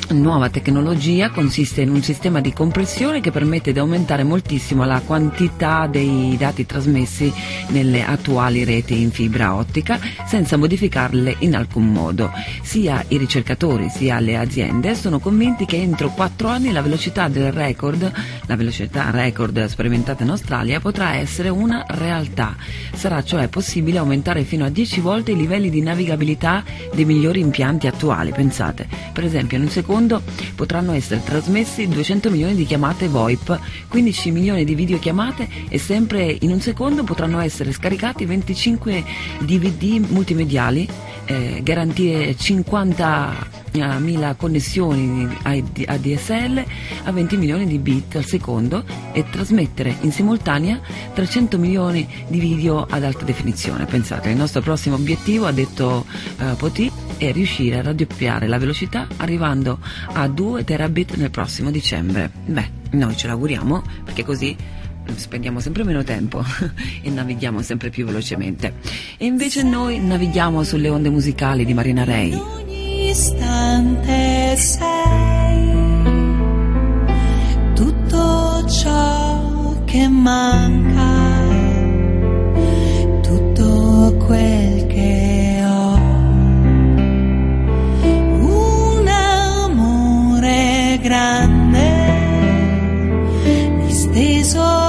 nuova tecnologia consiste in un sistema di compressione che permette di aumentare moltissimo la quantità dei dati trasmessi nelle attuali reti in fibra ottica senza modificarle in alcun modo. Sia i ricercatori sia le aziende sono convinti che entro 4 anni la velocità del record, la velocità record sperimentata in Australia, potrà essere una realtà. Sarà cioè possibile aumentare fino a 10 volte i livelli di navigabilità dei migliori impianti attuali. Pensate, per esempio in un secondo potranno essere trasmessi 200 milioni di chiamate VoIP, 15 milioni di videochiamate e sempre in un secondo potranno essere scaricati 25 DVD multimediali, eh, garantire 50.000 connessioni a DSL a 20 milioni di bit al secondo e trasmettere in simultanea 300 milioni di video ad alta definizione. Pensate, il nostro prossimo obiettivo, ha detto eh, Poti, è riuscire a raddoppiare la velocità arrivando a 2 terabit nel prossimo dicembre. Beh, noi ce l'auguriamo perché così spendiamo sempre meno tempo e navighiamo sempre più velocemente. E invece noi navighiamo sulle onde musicali di Marina Rey. ogni istante sei tutto ciò che manca, tutto quel grande, mis tesoros.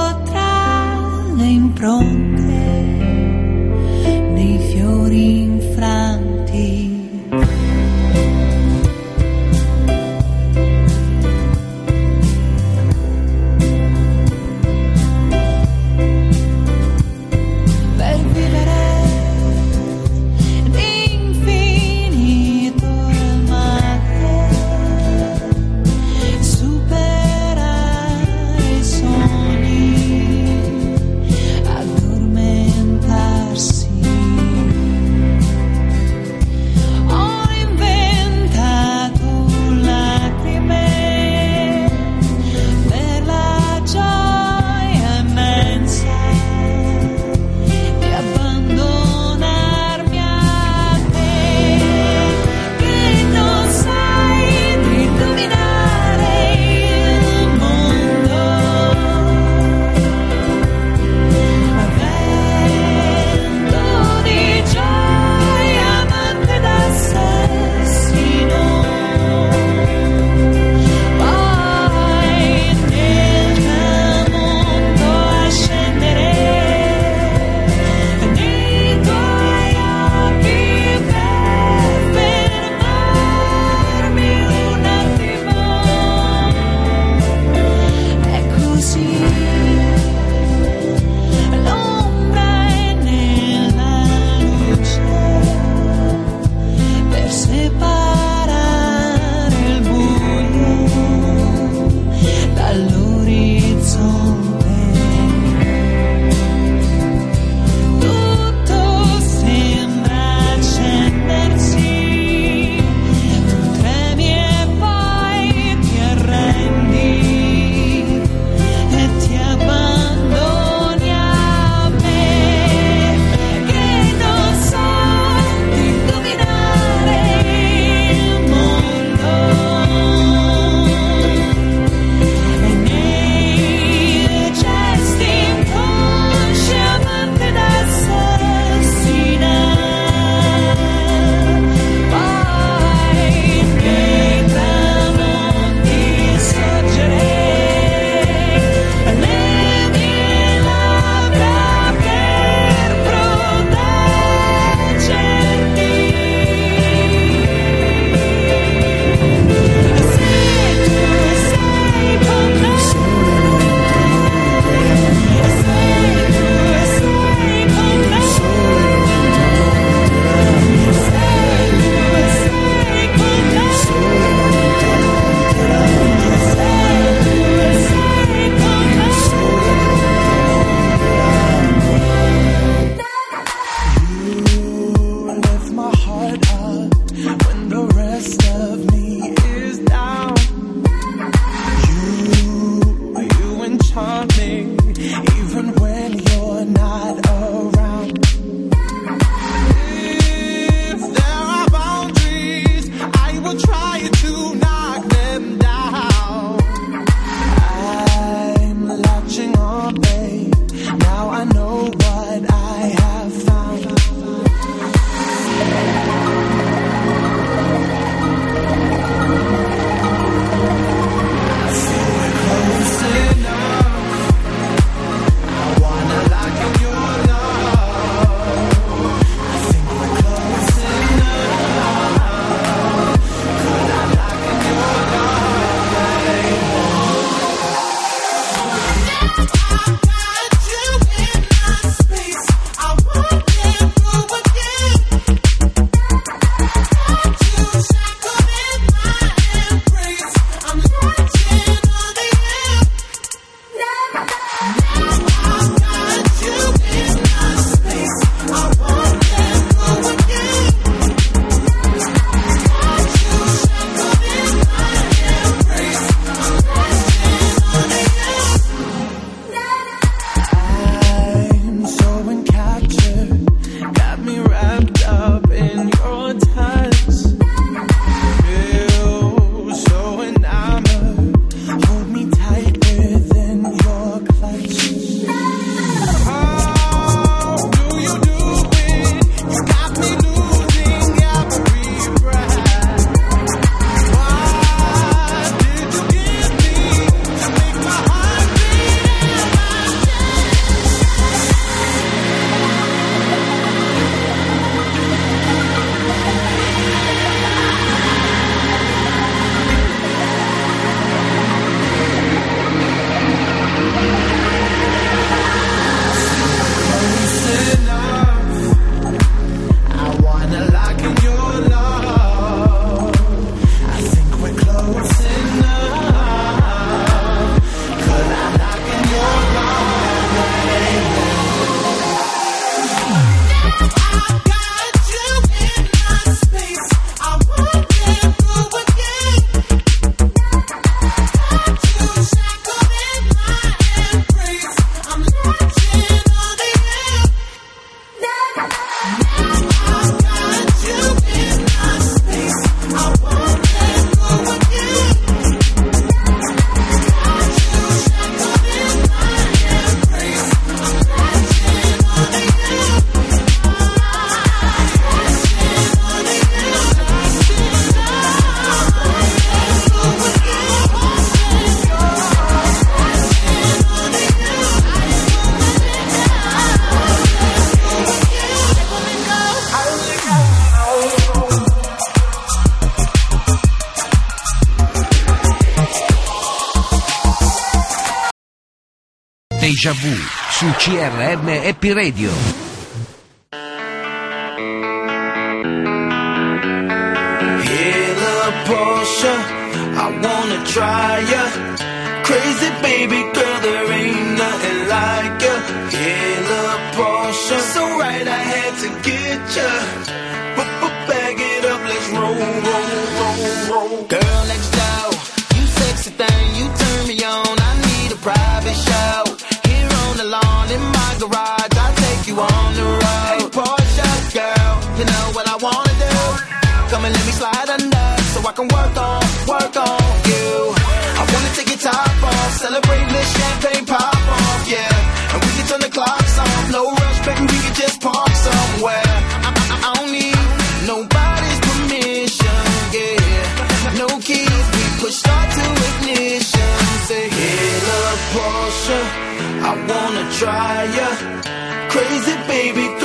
Happy Radio. try ya. Crazy baby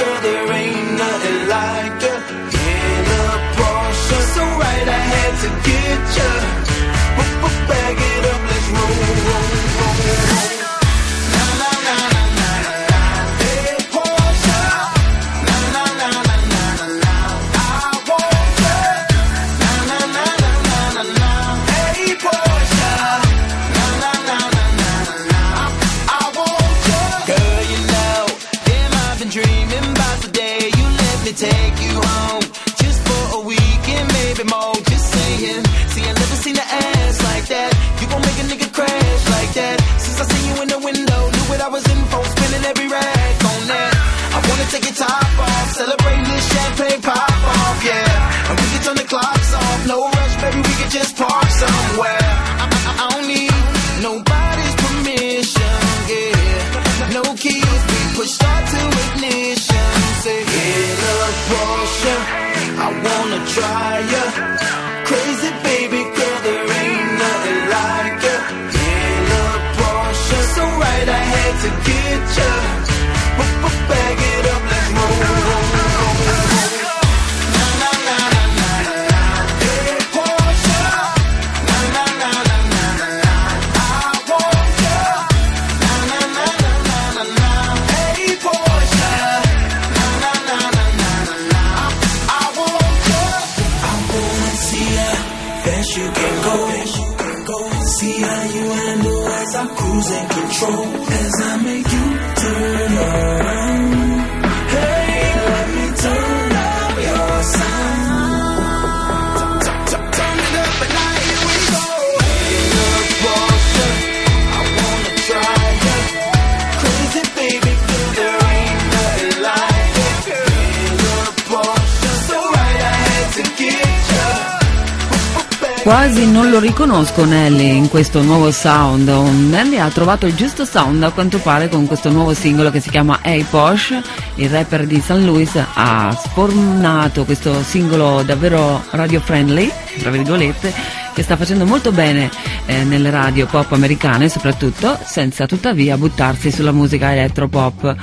conosco Nelly in questo nuovo sound. Nelly ha trovato il giusto sound a quanto pare con questo nuovo singolo che si chiama Hey Posh. Il rapper di San Luis ha spornato questo singolo davvero radio friendly, tra virgolette, che sta facendo molto bene eh, nelle radio pop americane soprattutto, senza tuttavia buttarsi sulla musica elettropop.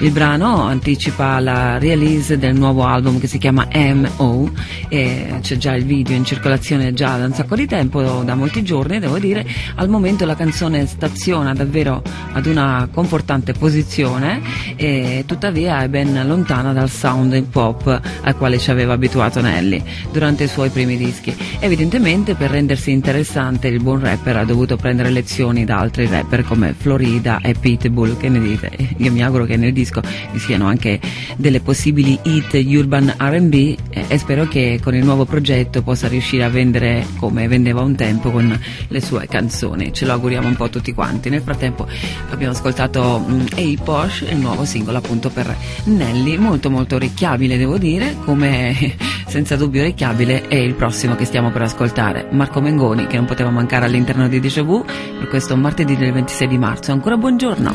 Il brano anticipa la release del nuovo album che si chiama M.O eh, c'è già il video in circolazione già da un sacco di tempo, da molti giorni devo dire, al momento la canzone staziona davvero ad una confortante posizione e tuttavia è ben lontana dal sound in pop al quale ci aveva abituato Nelly durante i suoi primi dischi. Evidentemente per rendersi interessante il buon rapper ha dovuto prendere lezioni da altri rapper come Florida e Pitbull, che ne dite? Io mi auguro che nel disco vi siano anche delle possibili hit urban RB e spero che con il nuovo progetto possa riuscire a vendere come vendeva un tempo con le sue canzoni. Ce lo auguriamo un po' tutti quanti. Nel frattempo abbiamo ascoltato mm, Hey Posh, il nuovo singolo appunto per Nelly, molto molto orecchiabile devo dire, come senza dubbio orecchiabile è il prossimo che stiamo per ascoltare, Marco Mengoni, che non poteva mancare all'interno di Deja Vu per questo martedì del 26 di marzo. Ancora buongiorno.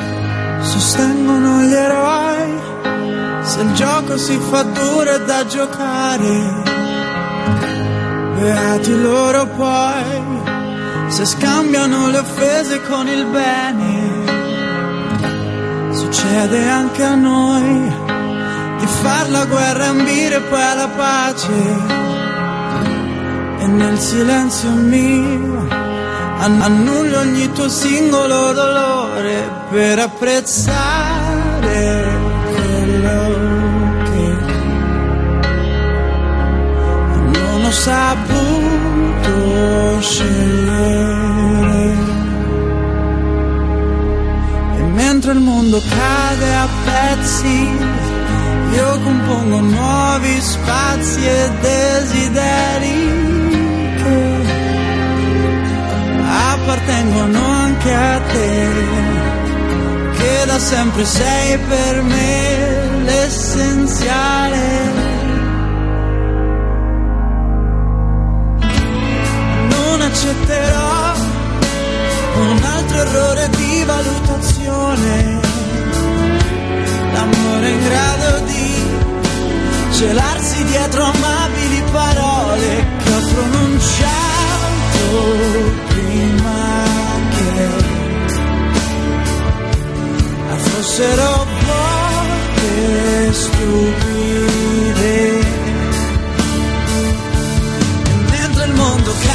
Sostengono gli eroi, se il gioco si fa duro è da giocare. Beati loro poi, se scambiano le offese con il bene. Succede anche a noi di far la guerra ambire poi alla pace. E nel silenzio mio an- annullo ogni tuo singolo dolore per apprezzare quello che non ho saputo scegliere. Mentre il mondo cade a pezzi, io compongo nuovi spazi e desideri che appartengono anche a te, che da sempre sei per me l'essenziale. Non accetterò un altro errore di valutazione, l'amore in grado di celarsi dietro amabili parole che ho pronunciato prima che fossero poche stupide. E mentre il mondo cade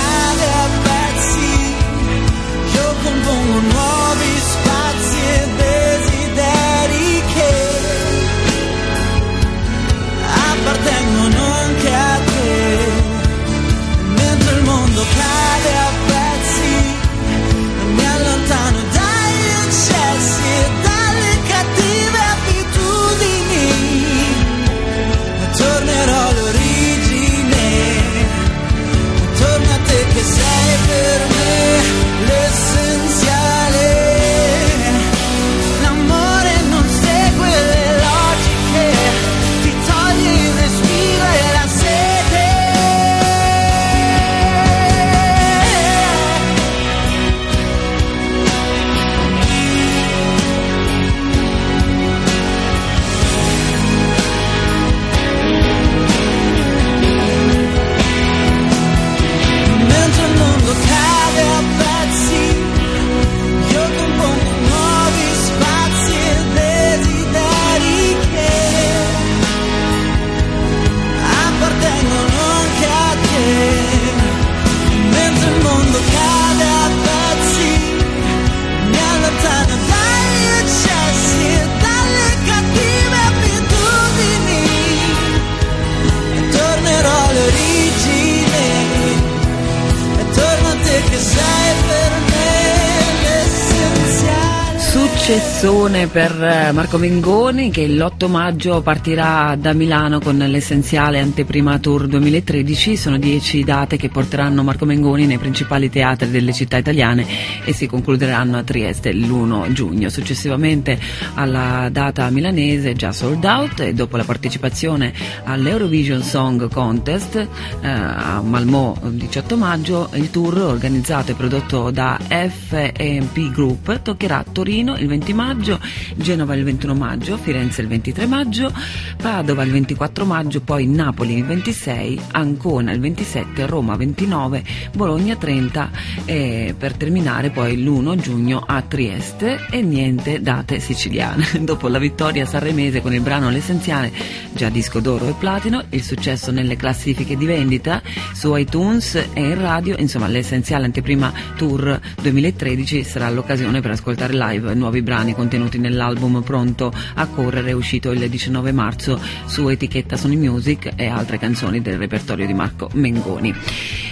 per eh, Marco Mengoni che l'8 maggio partirà da Milano con l'essenziale anteprima tour 2013. Sono 10 date che porteranno Marco Mengoni nei principali teatri delle città italiane e si concluderanno a Trieste l'1 giugno. Successivamente alla data milanese già sold out e dopo la partecipazione all'Eurovision Song Contest eh, a Malmò il 18 maggio il tour organizzato e prodotto da FMP Group toccherà Torino il 20 maggio, Genova il 21 maggio, Firenze il 23 maggio, Padova il 24 maggio, poi Napoli il 26, Ancona il 27, Roma 29, Bologna 30 e per terminare poi l'1 giugno a Trieste e niente date siciliane. Dopo la vittoria sanremese con il brano L'essenziale, già disco d'oro e platino, il successo nelle classifiche di vendita su iTunes e in radio, insomma l'essenziale anteprima tour 2013 sarà l'occasione per ascoltare live nuovi brani contenuti nell'album Pronto a correre uscito il 19 marzo su etichetta Sony Music e altre canzoni del repertorio di Marco Mengoni.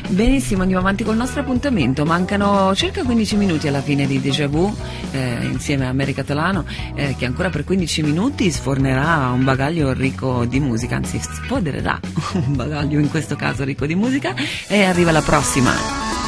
Benissimo, andiamo avanti col nostro appuntamento. Mancano circa 15 minuti alla fine di Déjà Vu eh, insieme a Mary Catalano eh, che ancora per 15 minuti sfornerà un bagaglio ricco di musica, anzi spodererà un bagaglio in questo caso ricco di musica e arriva la prossima.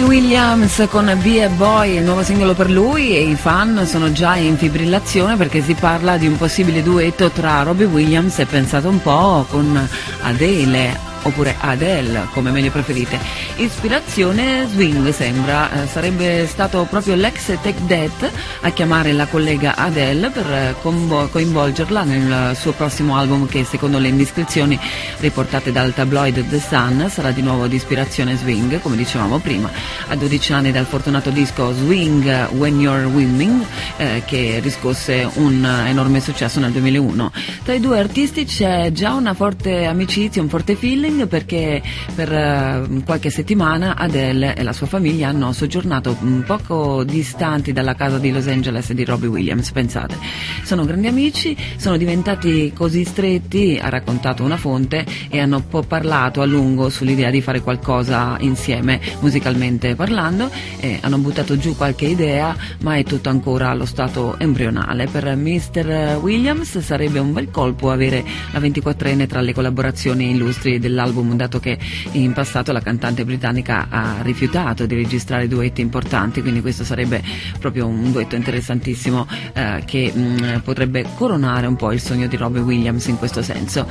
Robbie Williams con Be a Boy, il nuovo singolo per lui e i fan sono già in fibrillazione perché si parla di un possibile duetto tra Robbie Williams e pensate un po' con Adele oppure Adele come meglio preferite. Ispirazione swing sembra, eh, sarebbe stato proprio l'ex Tech Death a chiamare la collega Adele per eh, coinvolgerla nel suo prossimo album che secondo le indiscrezioni riportate dal tabloid The Sun sarà di nuovo di ispirazione swing come dicevamo prima a 12 anni dal fortunato disco Swing When You're Winning eh, che riscosse un enorme successo nel 2001 tra i due artisti c'è già una forte amicizia un forte feeling perché per eh, qualche settimana Adele e la sua famiglia hanno soggiornato poco distanti dalla casa di Los Angeles di Robbie Williams pensate. Sono grandi amici sono diventati così stretti ha raccontato una fonte e hanno parlato a lungo sull'idea di fare qualcosa insieme musicalmente parlando e hanno buttato giù qualche idea ma è tutto ancora allo stato embrionale. Per Mr. Williams sarebbe un bel colpo avere la 24enne tra le collaborazioni illustri dell'album dato che in passato la cantante britannica ha rifiutato di registrare duetti importanti. Quindi questo sarebbe proprio un duetto interessantissimo eh, che mh, potrebbe coronare un po' il sogno di Robbie Williams in questo senso.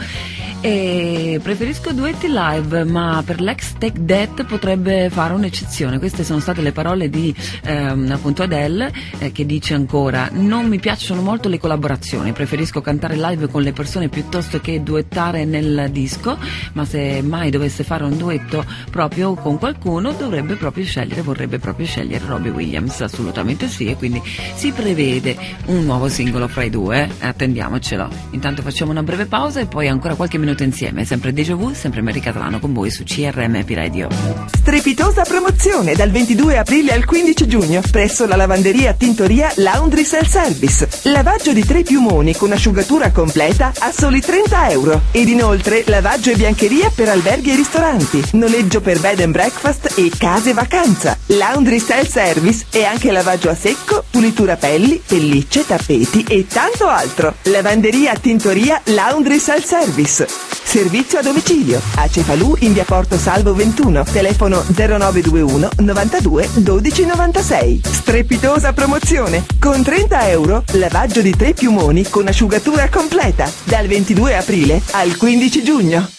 E preferisco duetti live ma per l'ex Tech Death potrebbe fare un'eccezione queste sono state le parole di ehm, appunto Adele eh, che dice ancora non mi piacciono molto le collaborazioni preferisco cantare live con le persone piuttosto che duettare nel disco ma se mai dovesse fare un duetto proprio con qualcuno dovrebbe proprio scegliere vorrebbe proprio scegliere Robbie Williams assolutamente sì e quindi si prevede un nuovo singolo fra i due eh, attendiamocelo. Intanto facciamo una breve pausa e poi ancora qualche minuto insieme sempre Deja Vu sempre Mary Catalano con voi su CRM Happy Radio. Strepitosa promozione dal 22 aprile al 15 giugno presso la lavanderia Tintoria Laundry Cell Service. Lavaggio di tre piumoni con asciugatura completa a soli 30 euro. Ed inoltre lavaggio e biancheria per alberghi e ristoranti, noleggio per bed and breakfast e case vacanza. Laundry Cell Service e anche lavaggio a secco, pulitura pelli, pellicce, tappeti e tanto altro. Lavanderia Tintoria Laundry Cell Service. Servizio a domicilio. A Cefalù in via Porto Salvo 21. Telefono 0921 92 12 96. Strepitosa promozione. Con 30 euro lavaggio di tre piumoni con asciugatura completa. Dal 22 aprile al 15 giugno.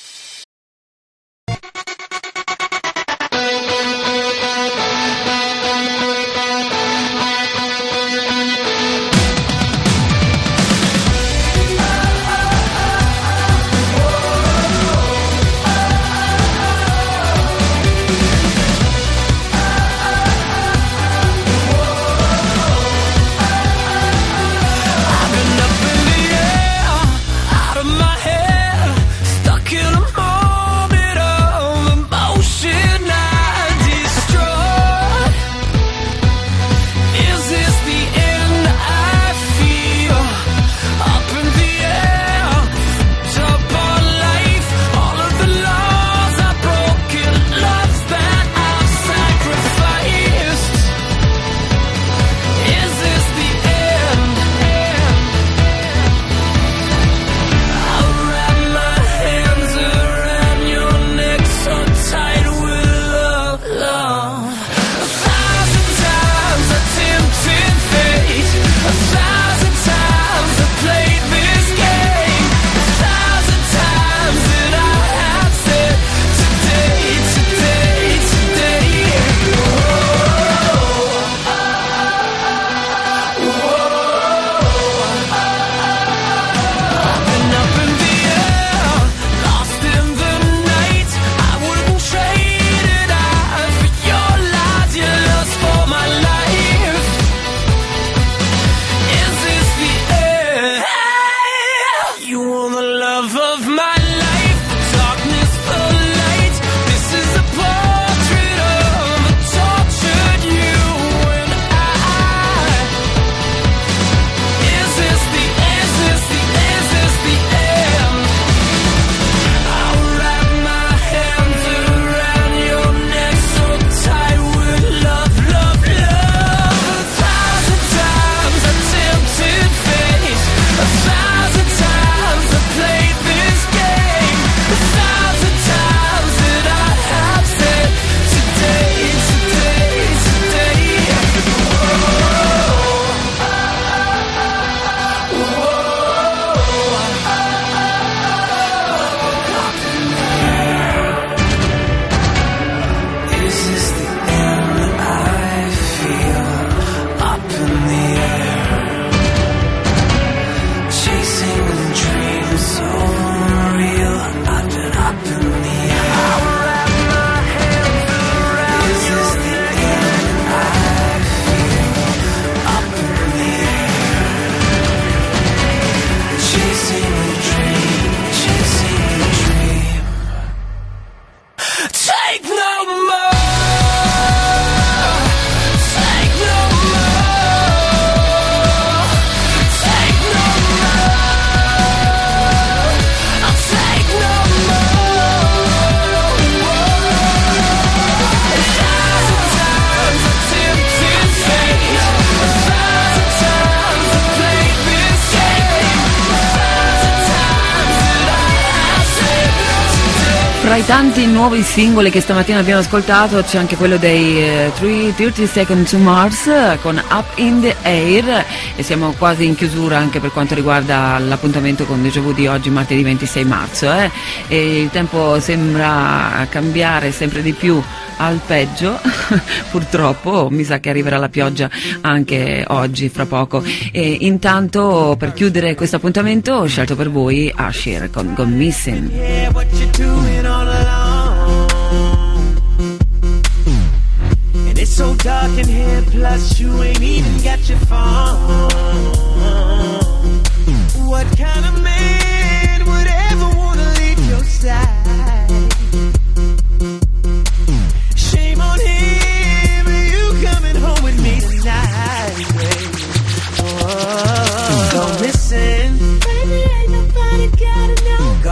Tanti nuovi singoli che stamattina abbiamo ascoltato c'è anche quello dei eh, 3 30 Seconds to Mars eh, con Up in the Air e siamo quasi in chiusura anche per quanto riguarda l'appuntamento con Deja Vu di oggi martedì 26 marzo eh? il tempo sembra cambiare sempre di più al peggio purtroppo mi sa che arriverà la pioggia anche oggi fra poco. E intanto per chiudere questo appuntamento ho scelto per voi Asher con Go Missing. Yeah,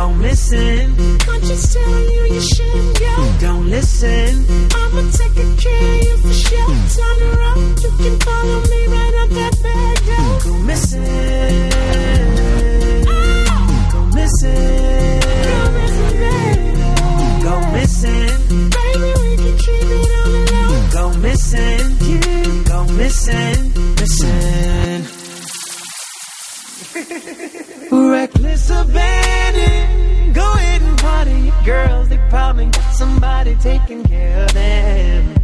know. Go missing. Conscience telling you you shouldn't go. Don't listen. I'ma take care of you for sure. Time to roll. You can follow me right out that back door. Go missing. Go missing. Go missing. Baby, we can keep it on the low. Go missing. Go. Missing. Somebody taking care of them.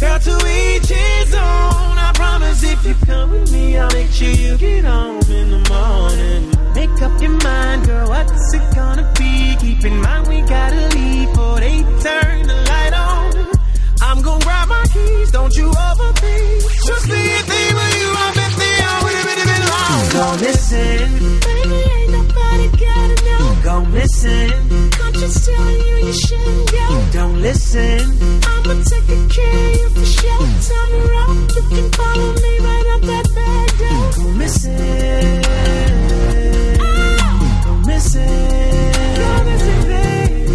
Girl, to each his own. I promise if you come with me, I'll make sure you get home in the morning. Make up your mind, girl, what's it gonna be? Keep in mind we gotta leave before they turn the light on. I'm gonna grab my keys, don't you overthink. Just be a thing with you, I bet they would have been, long. Go listen, Go listen, conscience telling you you shouldn't go. Don't listen, I'ma take care of you for sure. Time to roll, you can follow me right out that back door. Go missing, go missing, go missing, baby.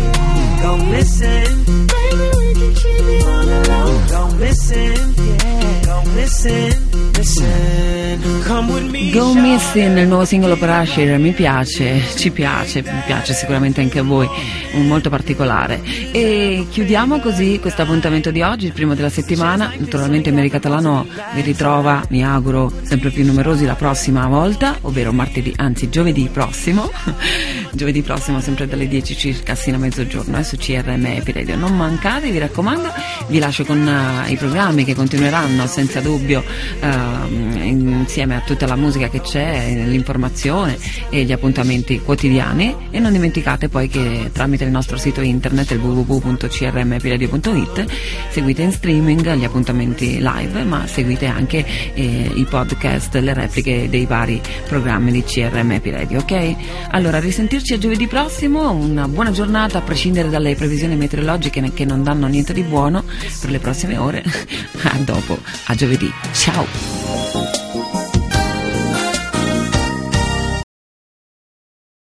Go missing, baby, we can keep it on the low. Go missing, yeah, go missing, listen. Come with me, Go Missing, il nuovo singolo per Asher, mi piace, ci piace, mi piace sicuramente anche a voi, molto particolare. E chiudiamo così questo appuntamento di oggi, il primo della settimana. Naturalmente America Talano vi ritrova, mi auguro, sempre più numerosi la prossima volta, ovvero martedì, anzi giovedì prossimo. giovedì prossimo, sempre dalle 10 circa sino a mezzogiorno, eh, su CRM Epiredio. Non mancate, vi raccomando, vi lascio con eh, i programmi che continueranno senza dubbio ehm, insieme a tutta la musica che c'è, l'informazione e gli appuntamenti quotidiani e non dimenticate poi che tramite il nostro sito internet il www.crmepiredio.it seguite in streaming gli appuntamenti live ma seguite anche eh, i podcast, le repliche dei vari programmi di CRM Epiredio, ok? Allora, risentirci a giovedì prossimo, una buona giornata a prescindere dalle previsioni meteorologiche che non danno niente di buono per le prossime ore. A dopo, a giovedì. Ciao!